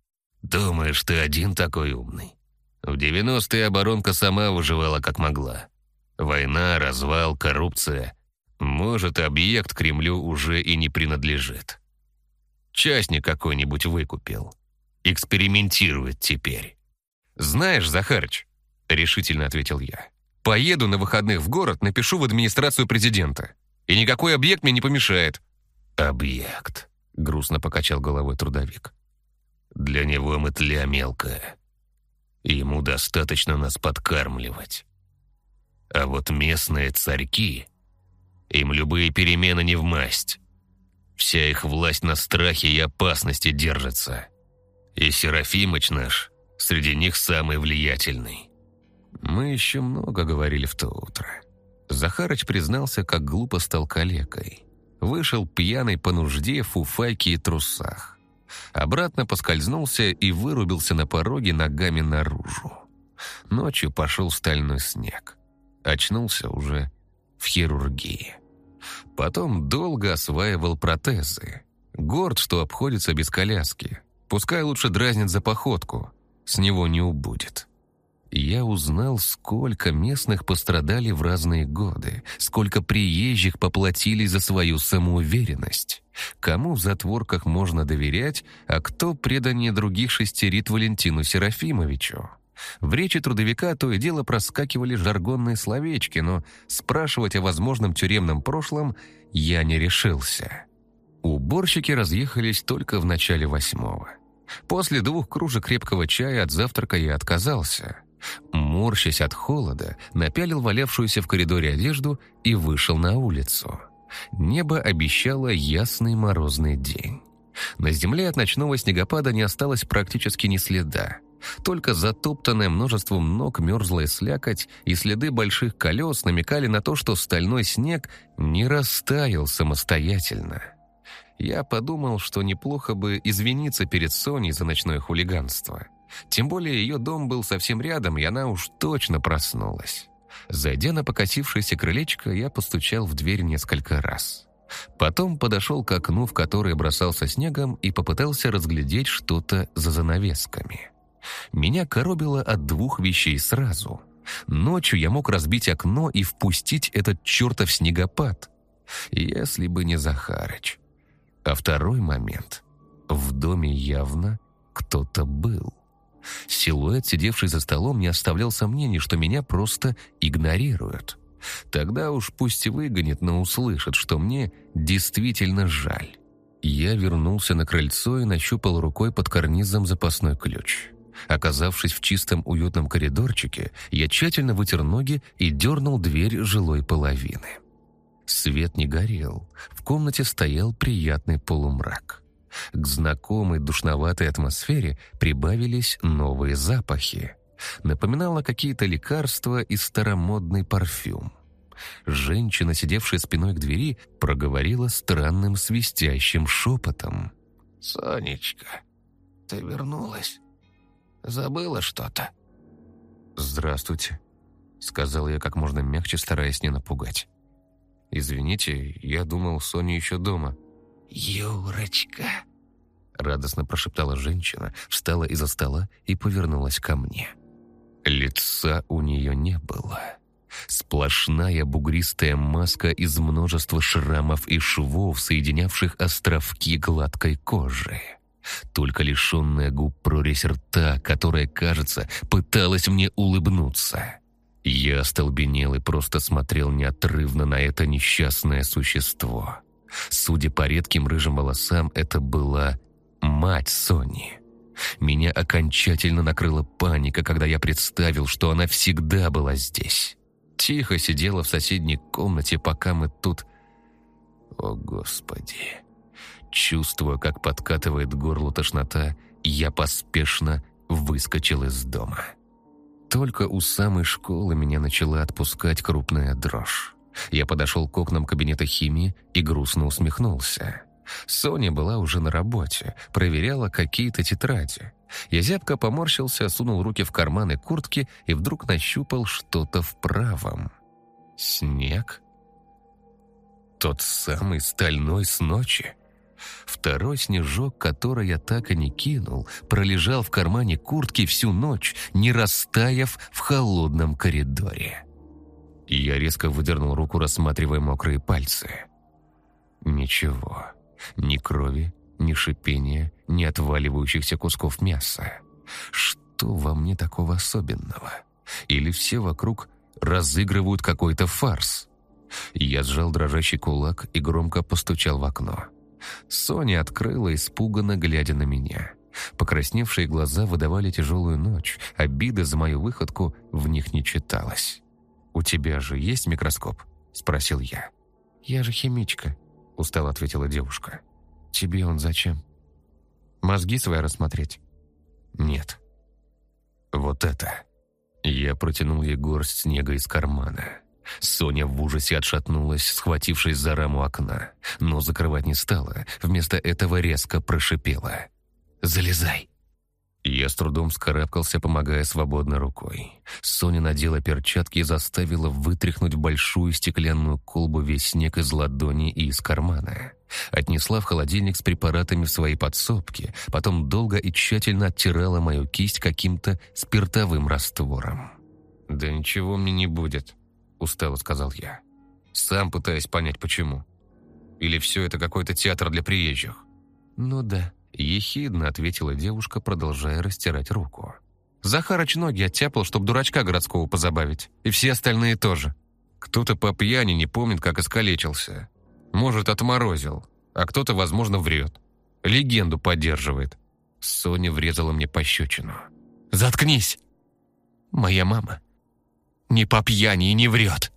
«Думаешь, ты один такой умный? В девяностые оборонка сама выживала как могла. Война, развал, коррупция. Может, объект Кремлю уже и не принадлежит. Частник какой-нибудь выкупил. Экспериментирует теперь. «Знаешь, Захарыч», — решительно ответил я, «поеду на выходных в город, напишу в администрацию президента. И никакой объект мне не помешает». «Объект», — грустно покачал головой трудовик. «Для него мы тля мелкая. Ему достаточно нас подкармливать. А вот местные царьки, им любые перемены не в масть. Вся их власть на страхе и опасности держится. И Серафимыч наш среди них самый влиятельный. Мы еще много говорили в то утро. Захарыч признался, как глупо стал калекой. Вышел пьяный по нужде в фуфайке и трусах. Обратно поскользнулся и вырубился на пороге ногами наружу. Ночью пошел стальной снег. Очнулся уже в хирургии. Потом долго осваивал протезы. Горд, что обходится без коляски. Пускай лучше дразнит за походку. С него не убудет. Я узнал, сколько местных пострадали в разные годы, сколько приезжих поплатились за свою самоуверенность. Кому в затворках можно доверять, а кто преданнее других шестерит Валентину Серафимовичу. В речи трудовика то и дело проскакивали жаргонные словечки, но спрашивать о возможном тюремном прошлом я не решился. Уборщики разъехались только в начале восьмого. После двух кружек крепкого чая от завтрака я отказался. Морщась от холода, напялил валявшуюся в коридоре одежду и вышел на улицу. Небо обещало ясный морозный день. На земле от ночного снегопада не осталось практически ни следа. Только затоптанное множеством ног мерзлая слякоть и следы больших колес намекали на то, что стальной снег не растаял самостоятельно. Я подумал, что неплохо бы извиниться перед Соней за ночное хулиганство. Тем более ее дом был совсем рядом, и она уж точно проснулась. Зайдя на покосившееся крылечко, я постучал в дверь несколько раз. Потом подошел к окну, в которое бросался снегом, и попытался разглядеть что-то за занавесками. Меня коробило от двух вещей сразу. Ночью я мог разбить окно и впустить этот чертов снегопад. Если бы не Захарыч. А второй момент. В доме явно кто-то был. Силуэт, сидевший за столом, не оставлял сомнений, что меня просто игнорируют. Тогда уж пусть выгонит, но услышит, что мне действительно жаль. Я вернулся на крыльцо и нащупал рукой под карнизом запасной ключ. Оказавшись в чистом уютном коридорчике, я тщательно вытер ноги и дернул дверь жилой половины. Свет не горел, в комнате стоял приятный полумрак. К знакомой душноватой атмосфере прибавились новые запахи. Напоминало какие-то лекарства и старомодный парфюм. Женщина, сидевшая спиной к двери, проговорила странным свистящим шепотом. «Сонечка, ты вернулась?» Забыла что-то?» «Здравствуйте», — сказал я как можно мягче, стараясь не напугать. «Извините, я думал, Соня еще дома». «Юрочка!» Радостно прошептала женщина, встала из-за стола и повернулась ко мне. Лица у нее не было. Сплошная бугристая маска из множества шрамов и швов, соединявших островки гладкой кожи только лишенная губ прорезь рта, которая, кажется, пыталась мне улыбнуться. Я остолбенел и просто смотрел неотрывно на это несчастное существо. Судя по редким рыжим волосам, это была мать Сони. Меня окончательно накрыла паника, когда я представил, что она всегда была здесь. Тихо сидела в соседней комнате, пока мы тут... О, Господи! Чувствуя, как подкатывает горло тошнота, я поспешно выскочил из дома. Только у самой школы меня начала отпускать крупная дрожь. Я подошел к окнам кабинета химии и грустно усмехнулся. Соня была уже на работе, проверяла какие-то тетради. Я зябко поморщился, сунул руки в карманы куртки и вдруг нащупал что-то в правом. Снег? Тот самый стальной с ночи? Второй снежок, который я так и не кинул, пролежал в кармане куртки всю ночь, не растаяв в холодном коридоре. Я резко выдернул руку, рассматривая мокрые пальцы. Ничего. Ни крови, ни шипения, ни отваливающихся кусков мяса. Что во мне такого особенного? Или все вокруг разыгрывают какой-то фарс? Я сжал дрожащий кулак и громко постучал в окно. Соня открыла, испуганно глядя на меня. Покрасневшие глаза выдавали тяжелую ночь, обиды за мою выходку в них не читалось. «У тебя же есть микроскоп?» – спросил я. «Я же химичка», – устало ответила девушка. «Тебе он зачем? Мозги свои рассмотреть?» «Нет». «Вот это». Я протянул ей горсть снега из кармана. Соня в ужасе отшатнулась, схватившись за раму окна, но закрывать не стала, вместо этого резко прошипела. «Залезай!» Я с трудом скарабкался, помогая свободной рукой. Соня надела перчатки и заставила вытряхнуть большую стеклянную колбу весь снег из ладони и из кармана. Отнесла в холодильник с препаратами в своей подсобке, потом долго и тщательно оттирала мою кисть каким-то спиртовым раствором. «Да ничего мне не будет», — устало сказал я. Сам пытаясь понять, почему. Или все это какой-то театр для приезжих? «Ну да», — ехидно ответила девушка, продолжая растирать руку. Захарыч ноги оттяпал, чтобы дурачка городского позабавить. И все остальные тоже. Кто-то по пьяни не помнит, как искалечился. Может, отморозил. А кто-то, возможно, врет. Легенду поддерживает. Соня врезала мне пощечину. «Заткнись!» «Моя мама не по пьяни и не врет».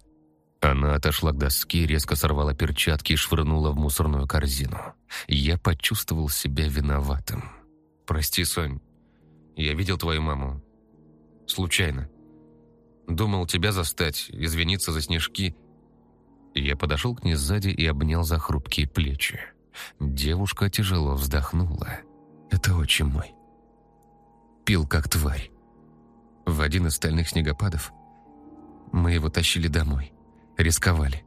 Она отошла к доске, резко сорвала перчатки и швырнула в мусорную корзину. Я почувствовал себя виноватым. «Прости, Сонь, я видел твою маму. Случайно. Думал тебя застать, извиниться за снежки». Я подошел к ней сзади и обнял за хрупкие плечи. Девушка тяжело вздохнула. «Это очень мой. Пил как тварь. В один из стальных снегопадов мы его тащили домой. Рисковали.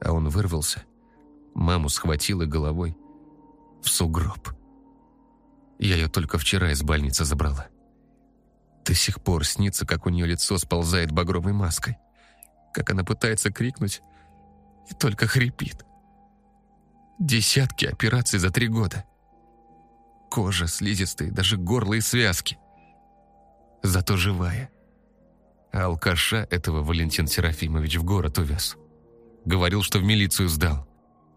А он вырвался. Маму схватила головой в сугроб. Я ее только вчера из больницы забрала. До сих пор снится, как у нее лицо сползает багровой маской. Как она пытается крикнуть и только хрипит. Десятки операций за три года. Кожа слизистая, даже горло и связки. Зато живая. А алкаша этого Валентин Серафимович в город увез. Говорил, что в милицию сдал.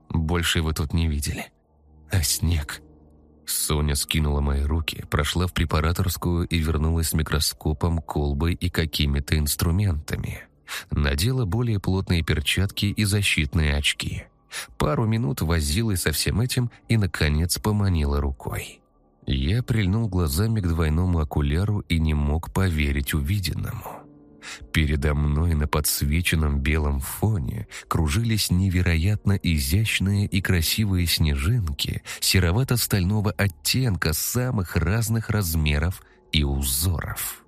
Больше его тут не видели. А снег... Соня скинула мои руки, прошла в препараторскую и вернулась с микроскопом, колбой и какими-то инструментами. Надела более плотные перчатки и защитные очки. Пару минут возилась со всем этим и, наконец, поманила рукой. Я прильнул глазами к двойному окуляру и не мог поверить увиденному. Передо мной на подсвеченном белом фоне кружились невероятно изящные и красивые снежинки серовато-стального оттенка самых разных размеров и узоров.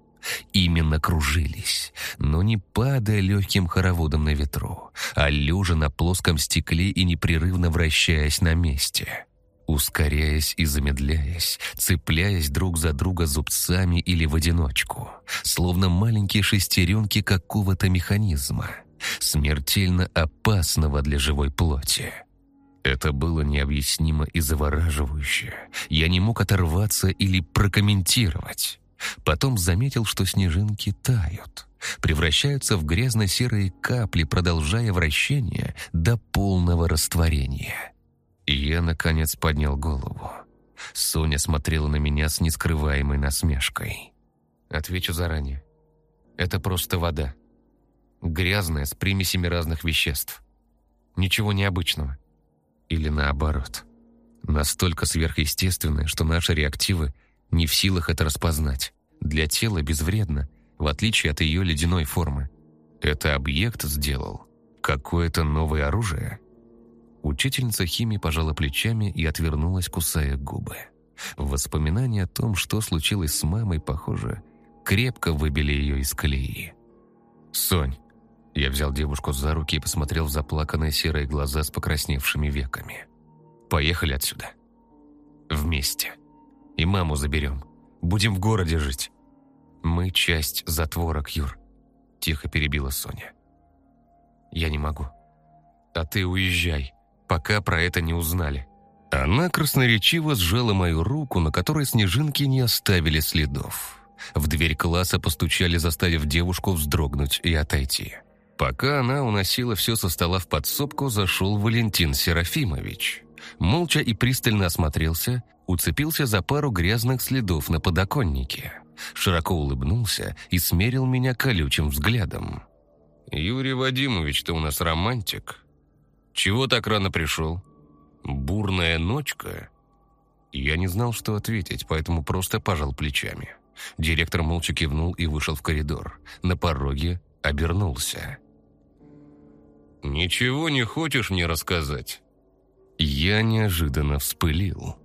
Именно кружились, но не падая легким хороводом на ветру, а лежа на плоском стекле и непрерывно вращаясь на месте ускоряясь и замедляясь, цепляясь друг за друга зубцами или в одиночку, словно маленькие шестеренки какого-то механизма, смертельно опасного для живой плоти. Это было необъяснимо и завораживающе. Я не мог оторваться или прокомментировать. Потом заметил, что снежинки тают, превращаются в грязно-серые капли, продолжая вращение до полного растворения. Я, наконец, поднял голову. Соня смотрела на меня с нескрываемой насмешкой. Отвечу заранее. Это просто вода. Грязная, с примесями разных веществ. Ничего необычного. Или наоборот. Настолько сверхъестественное, что наши реактивы не в силах это распознать. Для тела безвредно, в отличие от ее ледяной формы. Это объект сделал какое-то новое оружие — Учительница химии пожала плечами и отвернулась, кусая губы. Воспоминания о том, что случилось с мамой, похоже, крепко выбили ее из колеи. «Сонь!» Я взял девушку за руки и посмотрел в заплаканные серые глаза с покрасневшими веками. «Поехали отсюда. Вместе. И маму заберем. Будем в городе жить. Мы часть затворок, Юр», — тихо перебила Соня. «Я не могу. А ты уезжай, пока про это не узнали». Она красноречиво сжала мою руку, на которой снежинки не оставили следов. В дверь класса постучали, заставив девушку вздрогнуть и отойти. Пока она уносила все со стола в подсобку, зашел Валентин Серафимович. Молча и пристально осмотрелся, уцепился за пару грязных следов на подоконнике. Широко улыбнулся и смерил меня колючим взглядом. «Юрий Вадимович, ты у нас романтик. Чего так рано пришел?» «Бурная ночка?» Я не знал, что ответить, поэтому просто пожал плечами. Директор молча кивнул и вышел в коридор. На пороге обернулся. «Ничего не хочешь мне рассказать?» Я неожиданно вспылил.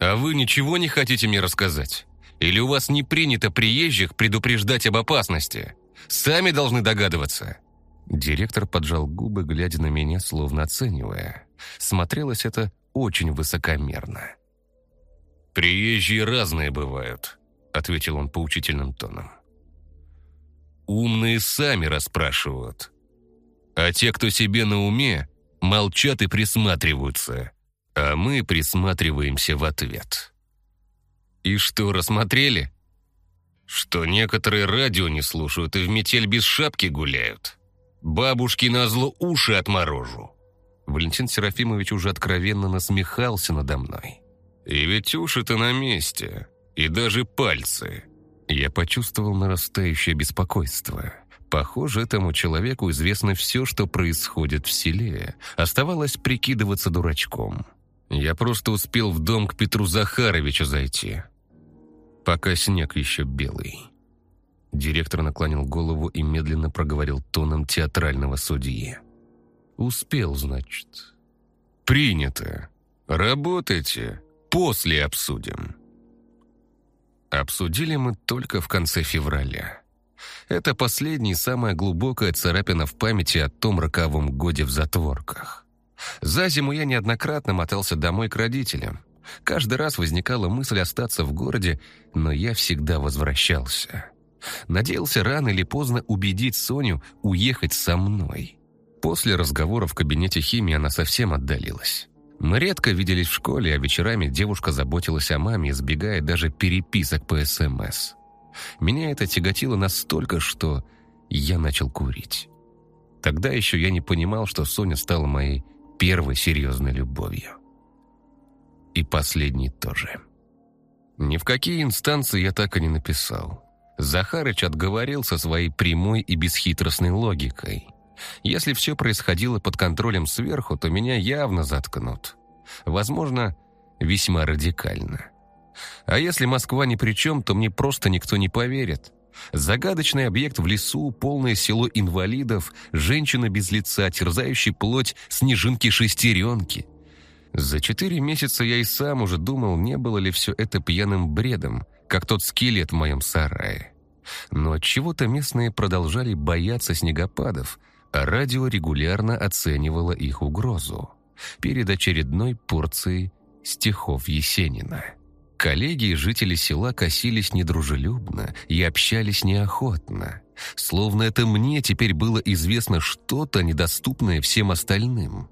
«А вы ничего не хотите мне рассказать? Или у вас не принято приезжих предупреждать об опасности? Сами должны догадываться?» Директор поджал губы, глядя на меня, словно оценивая. Смотрелось это очень высокомерно. «Приезжие разные бывают», — ответил он поучительным тоном. «Умные сами расспрашивают. А те, кто себе на уме, молчат и присматриваются. А мы присматриваемся в ответ». «И что, рассмотрели?» «Что некоторые радио не слушают и в метель без шапки гуляют. Бабушки назло уши отморожу». Валентин Серафимович уже откровенно насмехался надо мной. «И ведь уши-то на месте и даже пальцы. Я почувствовал нарастающее беспокойство. Похоже, этому человеку известно все, что происходит в селе. Оставалось прикидываться дурачком. Я просто успел в дом к Петру Захаровичу зайти, пока снег еще белый. Директор наклонил голову и медленно проговорил тоном театрального судьи. «Успел, значит». «Принято. Работайте. После обсудим». Обсудили мы только в конце февраля. Это последняя самая глубокая царапина в памяти о том роковом годе в затворках. За зиму я неоднократно мотался домой к родителям. Каждый раз возникала мысль остаться в городе, но я всегда возвращался. Надеялся рано или поздно убедить Соню уехать со мной. После разговора в кабинете химии она совсем отдалилась. Мы редко виделись в школе, а вечерами девушка заботилась о маме, избегая даже переписок по СМС. Меня это тяготило настолько, что я начал курить. Тогда еще я не понимал, что Соня стала моей первой серьезной любовью. И последней тоже. Ни в какие инстанции я так и не написал. Захарыч отговорил со своей прямой и бесхитростной логикой – если все происходило под контролем сверху, то меня явно заткнут. Возможно, весьма радикально. А если Москва ни при чем, то мне просто никто не поверит. Загадочный объект в лесу, полное село инвалидов, женщина без лица, терзающий плоть снежинки-шестеренки. За четыре месяца я и сам уже думал, не было ли все это пьяным бредом, как тот скелет в моем сарае. Но чего-то местные продолжали бояться снегопадов – радио регулярно оценивало их угрозу перед очередной порцией стихов Есенина. Коллеги и жители села косились недружелюбно и общались неохотно, словно это мне теперь было известно что-то, недоступное всем остальным.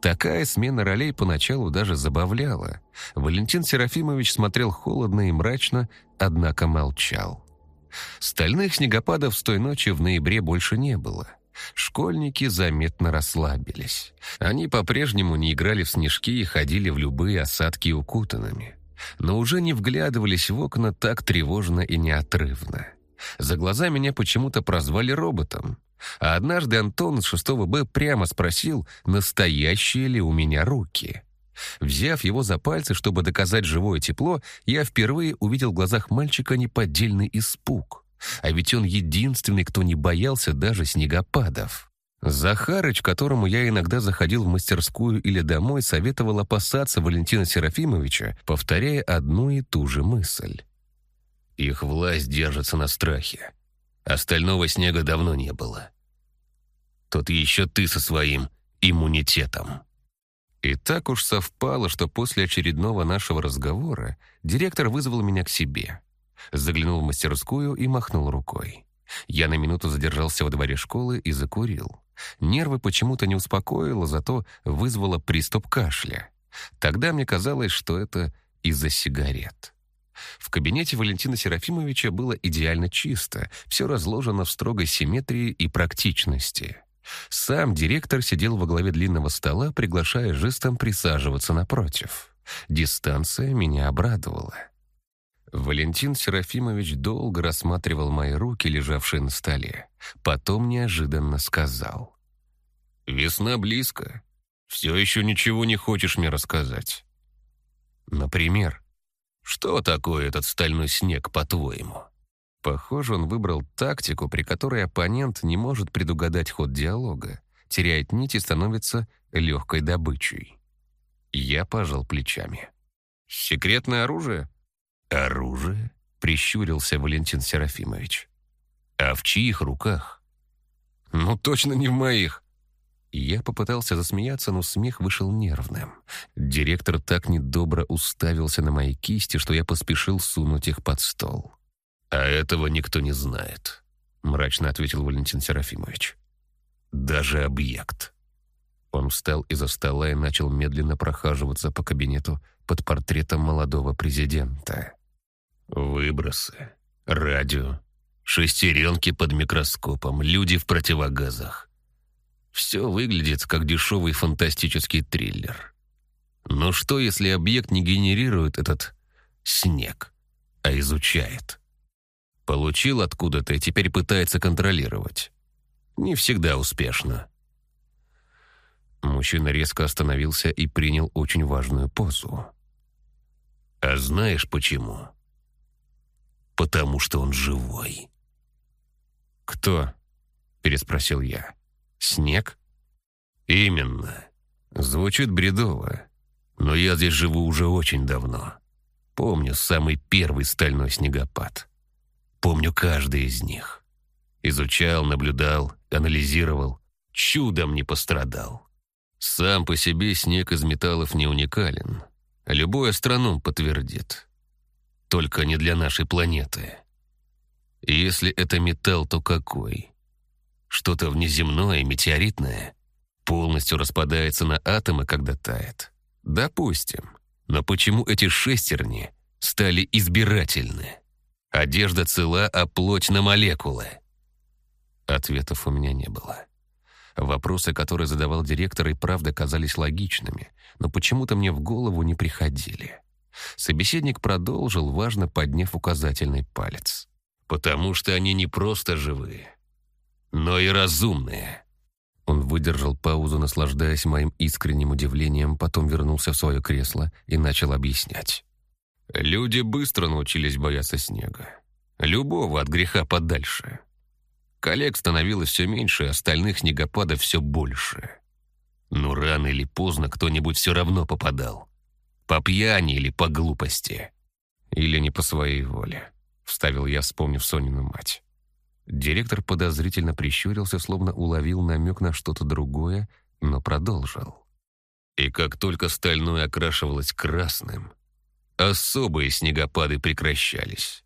Такая смена ролей поначалу даже забавляла. Валентин Серафимович смотрел холодно и мрачно, однако молчал. Стальных снегопадов с той ночи в ноябре больше не было — Школьники заметно расслабились. Они по-прежнему не играли в снежки и ходили в любые осадки укутанными. Но уже не вглядывались в окна так тревожно и неотрывно. За глаза меня почему-то прозвали роботом. А однажды Антон из 6 Б прямо спросил, настоящие ли у меня руки. Взяв его за пальцы, чтобы доказать живое тепло, я впервые увидел в глазах мальчика неподдельный испуг. А ведь он единственный, кто не боялся даже снегопадов. Захарыч, которому я иногда заходил в мастерскую или домой, советовал опасаться Валентина Серафимовича, повторяя одну и ту же мысль. Их власть держится на страхе. Остального снега давно не было. Тут еще ты со своим иммунитетом. И так уж совпало, что после очередного нашего разговора директор вызвал меня к себе. Заглянул в мастерскую и махнул рукой. Я на минуту задержался во дворе школы и закурил. Нервы почему-то не успокоило, зато вызвало приступ кашля. Тогда мне казалось, что это из-за сигарет. В кабинете Валентина Серафимовича было идеально чисто, все разложено в строгой симметрии и практичности. Сам директор сидел во главе длинного стола, приглашая жестом присаживаться напротив. Дистанция меня обрадовала. Валентин Серафимович долго рассматривал мои руки, лежавшие на столе. Потом неожиданно сказал. «Весна близко. Все еще ничего не хочешь мне рассказать?» «Например, что такое этот стальной снег, по-твоему?» Похоже, он выбрал тактику, при которой оппонент не может предугадать ход диалога, теряет нить и становится легкой добычей. Я пожал плечами. «Секретное оружие?» «Оружие?» — прищурился Валентин Серафимович. «А в чьих руках?» «Ну, точно не в моих!» Я попытался засмеяться, но смех вышел нервным. Директор так недобро уставился на мои кисти, что я поспешил сунуть их под стол. «А этого никто не знает», — мрачно ответил Валентин Серафимович. «Даже объект». Он встал из-за стола и начал медленно прохаживаться по кабинету под портретом молодого президента. Выбросы, радио, шестеренки под микроскопом, люди в противогазах. Все выглядит как дешевый фантастический триллер. Но что, если объект не генерирует этот снег, а изучает? Получил откуда-то и теперь пытается контролировать. Не всегда успешно. Мужчина резко остановился и принял очень важную позу. «А знаешь почему?» «Потому что он живой». «Кто?» — переспросил я. «Снег?» «Именно. Звучит бредово. Но я здесь живу уже очень давно. Помню самый первый стальной снегопад. Помню каждый из них. Изучал, наблюдал, анализировал. Чудом не пострадал. Сам по себе снег из металлов не уникален. Любой астроном подтвердит. Только не для нашей планеты. Если это металл, то какой? Что-то внеземное, метеоритное? Полностью распадается на атомы, когда тает. Допустим. Но почему эти шестерни стали избирательны? Одежда цела, а плоть на молекулы. Ответов у меня не было. Вопросы, которые задавал директор, и правда казались логичными, но почему-то мне в голову не приходили. Собеседник продолжил, важно подняв указательный палец. «Потому что они не просто живые, но и разумные». Он выдержал паузу, наслаждаясь моим искренним удивлением, потом вернулся в свое кресло и начал объяснять. «Люди быстро научились бояться снега. Любого от греха подальше. Коллег становилось все меньше, остальных снегопадов все больше. Но рано или поздно кто-нибудь все равно попадал. По пьяни или по глупости. Или не по своей воле, вставил я, вспомнив Сонину мать. Директор подозрительно прищурился, словно уловил намек на что-то другое, но продолжил. И как только стальное окрашивалось красным, особые снегопады прекращались.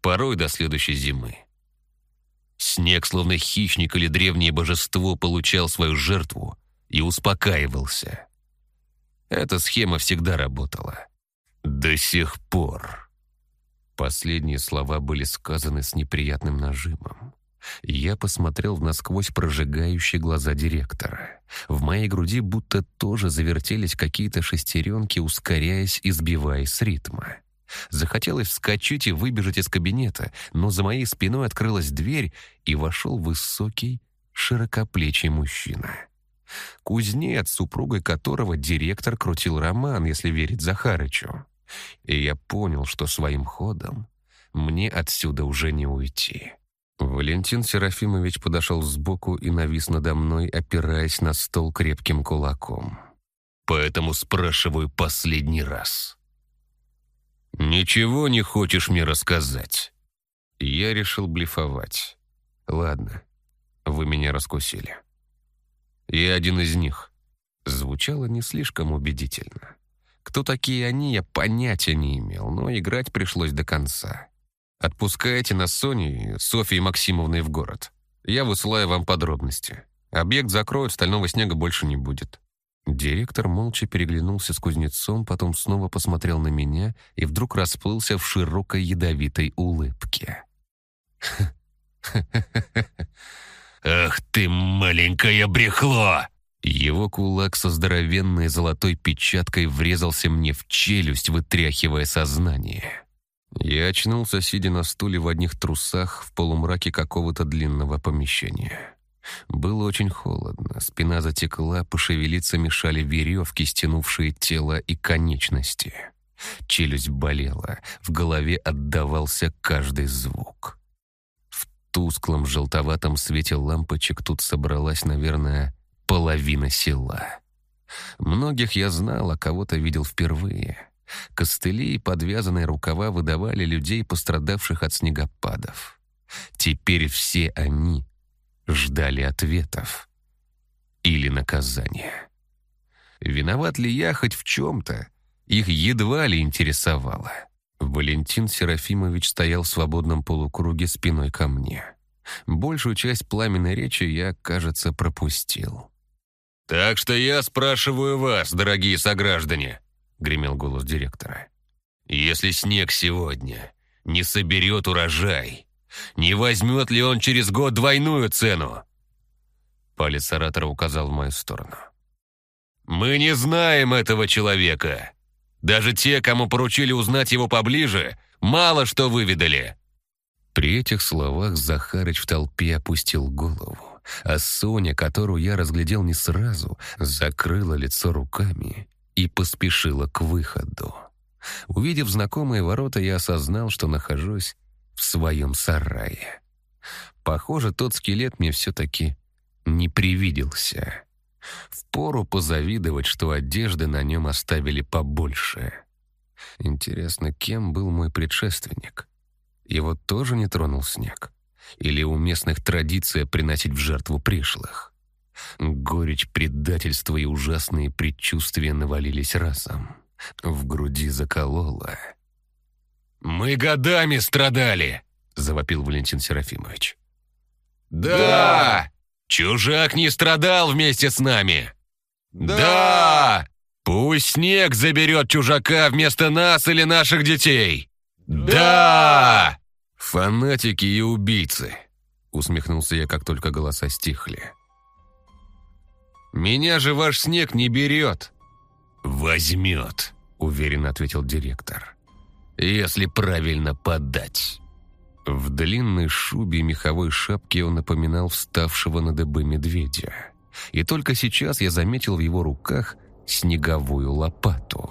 Порой до следующей зимы. Снег, словно хищник или древнее божество, получал свою жертву и успокаивался. Эта схема всегда работала. До сих пор. Последние слова были сказаны с неприятным нажимом. Я посмотрел в насквозь прожигающие глаза директора. В моей груди будто тоже завертелись какие-то шестеренки, ускоряясь и сбиваясь с ритма. Захотелось вскочить и выбежать из кабинета, но за моей спиной открылась дверь, и вошел высокий, широкоплечий мужчина. Кузнец, супругой которого директор крутил роман, если верить Захарычу. И я понял, что своим ходом мне отсюда уже не уйти. Валентин Серафимович подошел сбоку и навис надо мной, опираясь на стол крепким кулаком. «Поэтому спрашиваю последний раз. Ничего не хочешь мне рассказать?» Я решил блефовать. «Ладно, вы меня раскусили. Я один из них». Звучало не слишком убедительно. Кто такие они, я понятия не имел, но играть пришлось до конца. Отпускайте нас с Соней, Софьей Максимовной в город. Я высылаю вам подробности. Объект закроют, стального снега больше не будет». Директор молча переглянулся с кузнецом, потом снова посмотрел на меня и вдруг расплылся в широкой ядовитой улыбке. «Ах ты, маленькое брехло!» Его кулак со здоровенной золотой печаткой врезался мне в челюсть, вытряхивая сознание. Я очнулся, сидя на стуле в одних трусах в полумраке какого-то длинного помещения. Было очень холодно, спина затекла, пошевелиться мешали веревки, стянувшие тело и конечности. Челюсть болела, в голове отдавался каждый звук. В тусклом желтоватом свете лампочек тут собралась, наверное, половина села. Многих я знал, а кого-то видел впервые — Костыли и подвязанные рукава выдавали людей, пострадавших от снегопадов. Теперь все они ждали ответов или наказания. Виноват ли я хоть в чем-то, их едва ли интересовало. Валентин Серафимович стоял в свободном полукруге спиной ко мне. Большую часть пламенной речи я, кажется, пропустил. «Так что я спрашиваю вас, дорогие сограждане, — гремел голос директора. «Если снег сегодня не соберет урожай, не возьмет ли он через год двойную цену?» Палец оратора указал в мою сторону. «Мы не знаем этого человека. Даже те, кому поручили узнать его поближе, мало что выведали». При этих словах Захарыч в толпе опустил голову, а Соня, которую я разглядел не сразу, закрыла лицо руками и поспешила к выходу. Увидев знакомые ворота, я осознал, что нахожусь в своем сарае. Похоже, тот скелет мне все-таки не привиделся. Впору позавидовать, что одежды на нем оставили побольше. Интересно, кем был мой предшественник? Его тоже не тронул снег? Или у местных традиция приносить в жертву пришлых? Горечь предательства и ужасные предчувствия навалились разом. В груди закололо. «Мы годами страдали!» — завопил Валентин Серафимович. «Да! Чужак не страдал вместе с нами!» Да! Пусть снег заберет чужака вместо нас или наших детей!» Да! «Фанатики и убийцы!» — усмехнулся я, как только голоса стихли. Меня же ваш снег не берет». «Возьмет», — уверенно ответил директор. «Если правильно подать». В длинной шубе и меховой шапке он напоминал вставшего на дыбы медведя. И только сейчас я заметил в его руках снеговую лопату.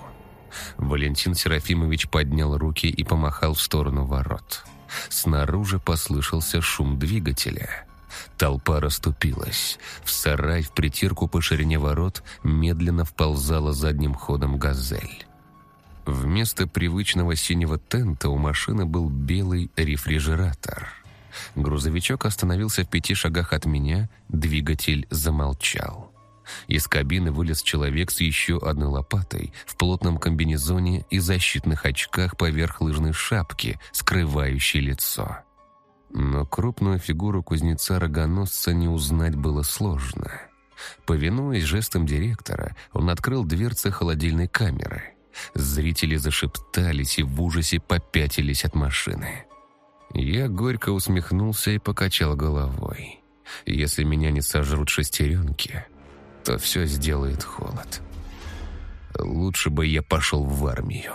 Валентин Серафимович поднял руки и помахал в сторону ворот. Снаружи послышался шум двигателя. Толпа расступилась. В сарай в притирку по ширине ворот медленно вползала задним ходом газель. Вместо привычного синего тента у машины был белый рефрижератор. Грузовичок остановился в пяти шагах от меня, двигатель замолчал. Из кабины вылез человек с еще одной лопатой, в плотном комбинезоне и защитных очках поверх лыжной шапки, скрывающей лицо. Но крупную фигуру кузнеца-рогоносца не узнать было сложно. Повинуясь жестам директора, он открыл дверцы холодильной камеры. Зрители зашептались и в ужасе попятились от машины. Я горько усмехнулся и покачал головой. Если меня не сожрут шестеренки, то все сделает холод. Лучше бы я пошел в армию.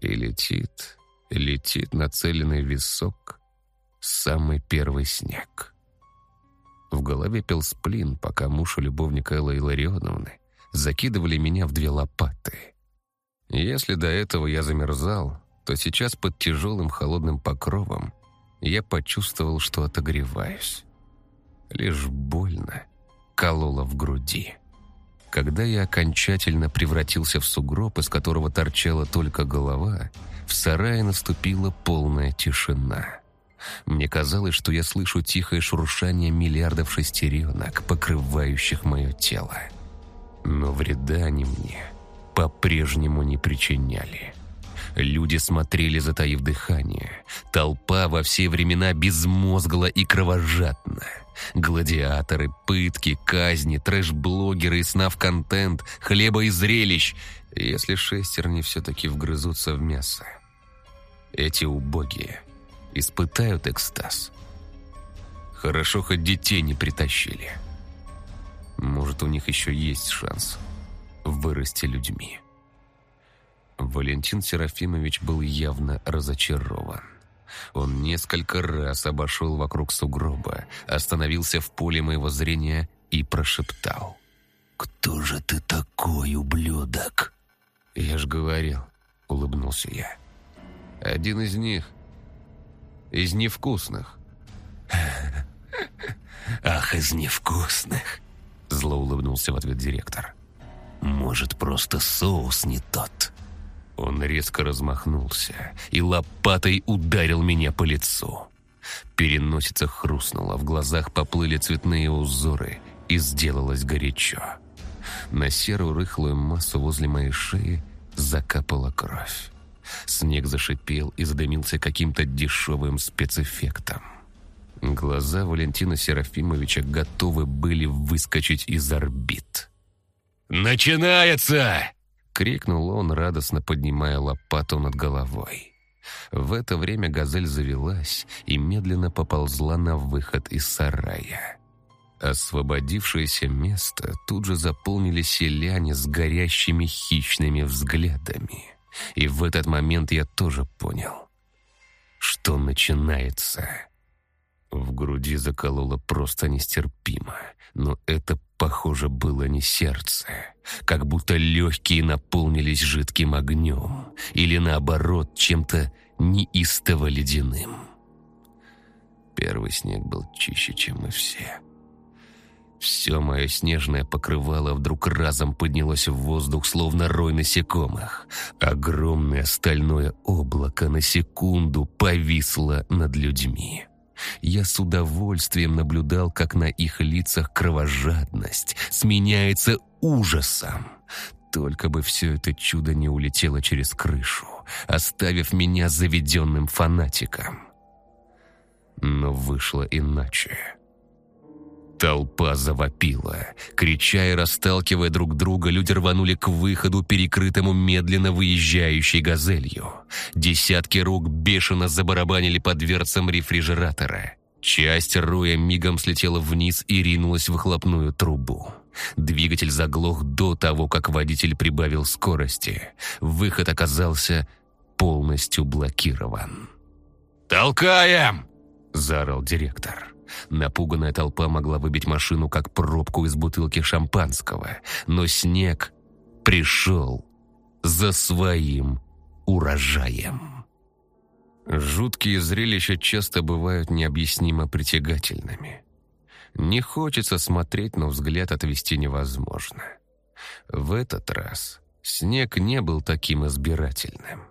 И летит, летит нацеленный висок — самый первый снег. В голове пел сплин, пока муж и любовник Эллы Илларионовны закидывали меня в две лопаты. Если до этого я замерзал, то сейчас под тяжелым холодным покровом я почувствовал, что отогреваюсь. Лишь больно кололо в груди. Когда я окончательно превратился в сугроб, из которого торчала только голова, в сарае наступила полная тишина. Мне казалось, что я слышу тихое шуршание миллиардов шестеренок, покрывающих мое тело. Но вреда они мне по-прежнему не причиняли. Люди смотрели, затаив дыхание. Толпа во все времена безмозгла и кровожадна. Гладиаторы, пытки, казни, трэш-блогеры и снав-контент, хлеба и зрелищ, если шестерни все-таки вгрызутся в мясо. Эти убогие испытают экстаз. Хорошо, хоть детей не притащили. Может, у них еще есть шанс вырасти людьми. Валентин Серафимович был явно разочарован. Он несколько раз обошел вокруг сугроба, остановился в поле моего зрения и прошептал. «Кто же ты такой, ублюдок?» «Я ж говорил», — улыбнулся я. «Один из них. Из невкусных». «Ах, из невкусных!» Зло улыбнулся в ответ директор. «Может, просто соус не тот?» Он резко размахнулся и лопатой ударил меня по лицу. Переносица хрустнула, в глазах поплыли цветные узоры и сделалось горячо. На серую рыхлую массу возле моей шеи закапала кровь. Снег зашипел и задымился каким-то дешевым спецэффектом. Глаза Валентина Серафимовича готовы были выскочить из орбит. «Начинается!» — крикнул он, радостно поднимая лопату над головой. В это время газель завелась и медленно поползла на выход из сарая. Освободившееся место тут же заполнили селяне с горящими хищными взглядами. И в этот момент я тоже понял, что начинается. В груди закололо просто нестерпимо, но это, похоже, было не сердце. Как будто легкие наполнились жидким огнем или, наоборот, чем-то неистово ледяным. Первый снег был чище, чем мы все. Все мое снежное покрывало вдруг разом поднялось в воздух, словно рой насекомых. Огромное стальное облако на секунду повисло над людьми. Я с удовольствием наблюдал, как на их лицах кровожадность сменяется ужасом. Только бы все это чудо не улетело через крышу, оставив меня заведенным фанатиком. Но вышло иначе. Толпа завопила. Крича и расталкивая друг друга, люди рванули к выходу, перекрытому медленно выезжающей газелью. Десятки рук бешено забарабанили под дверцам рефрижератора. Часть роя мигом слетела вниз и ринулась в выхлопную трубу. Двигатель заглох до того, как водитель прибавил скорости. Выход оказался полностью блокирован. «Толкаем!» – заорал директор. Напуганная толпа могла выбить машину, как пробку из бутылки шампанского. Но снег пришел за своим урожаем. Жуткие зрелища часто бывают необъяснимо притягательными. Не хочется смотреть, но взгляд отвести невозможно. В этот раз снег не был таким избирательным.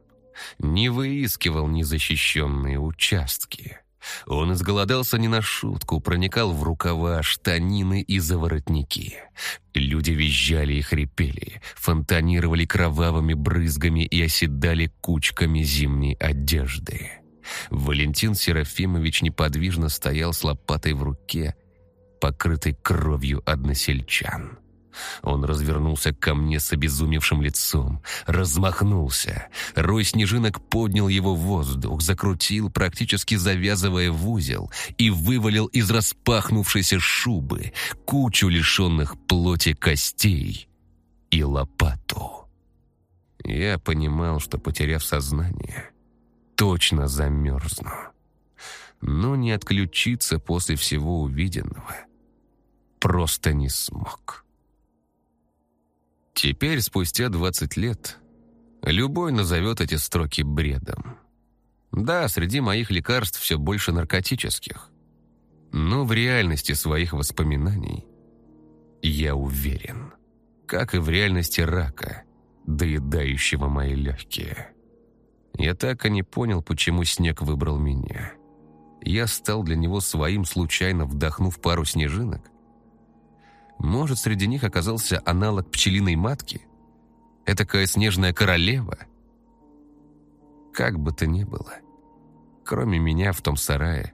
Не выискивал незащищенные участки. Он изголодался не на шутку, проникал в рукава, штанины и заворотники. Люди визжали и хрипели, фонтанировали кровавыми брызгами и оседали кучками зимней одежды. Валентин Серафимович неподвижно стоял с лопатой в руке, покрытой кровью односельчан. Он развернулся ко мне с обезумевшим лицом, размахнулся. Рой снежинок поднял его в воздух, закрутил, практически завязывая в узел, и вывалил из распахнувшейся шубы кучу лишенных плоти костей и лопату. Я понимал, что, потеряв сознание, точно замерзну. Но не отключиться после всего увиденного просто не смог. Теперь, спустя 20 лет, любой назовет эти строки бредом. Да, среди моих лекарств все больше наркотических. Но в реальности своих воспоминаний я уверен, как и в реальности рака, доедающего мои легкие. Я так и не понял, почему снег выбрал меня. Я стал для него своим, случайно вдохнув пару снежинок. Может, среди них оказался аналог пчелиной матки? Этакая снежная королева? Как бы то ни было, кроме меня в том сарае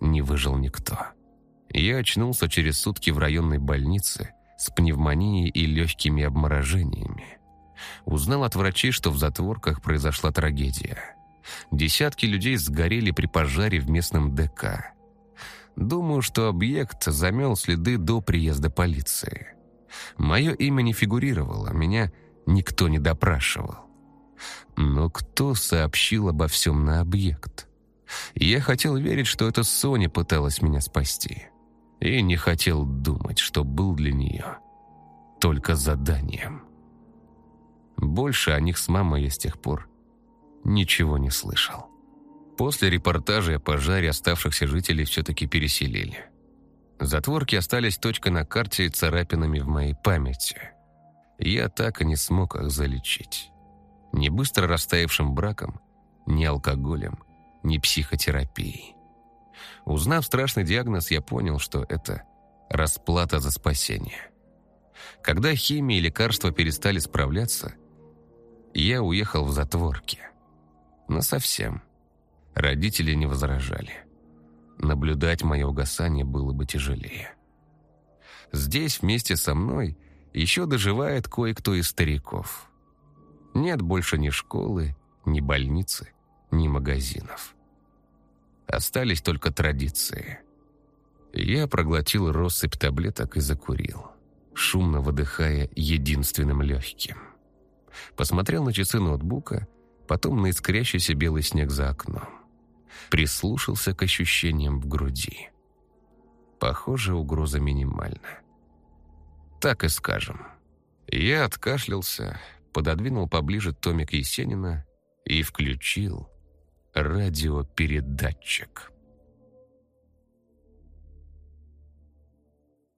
не выжил никто. Я очнулся через сутки в районной больнице с пневмонией и легкими обморожениями. Узнал от врачей, что в затворках произошла трагедия. Десятки людей сгорели при пожаре в местном ДК. Думаю, что объект замел следы до приезда полиции. Мое имя не фигурировало, меня никто не допрашивал. Но кто сообщил обо всем на объект? Я хотел верить, что это Соня пыталась меня спасти. И не хотел думать, что был для нее только заданием. Больше о них с мамой я с тех пор ничего не слышал. После репортажа о пожаре оставшихся жителей все-таки переселили. Затворки остались точкой на карте и царапинами в моей памяти. Я так и не смог их залечить. Ни быстро растаявшим браком, ни алкоголем, ни психотерапией. Узнав страшный диагноз, я понял, что это расплата за спасение. Когда химия и лекарства перестали справляться, я уехал в затворки. Но совсем. Родители не возражали. Наблюдать мое угасание было бы тяжелее. Здесь вместе со мной еще доживает кое-кто из стариков. Нет больше ни школы, ни больницы, ни магазинов. Остались только традиции. Я проглотил россыпь таблеток и закурил, шумно выдыхая единственным легким. Посмотрел на часы ноутбука, потом на искрящийся белый снег за окном. Прислушался к ощущениям в груди. Похоже, угроза минимальна. Так и скажем. Я откашлялся, пододвинул поближе томик Есенина и включил радиопередатчик.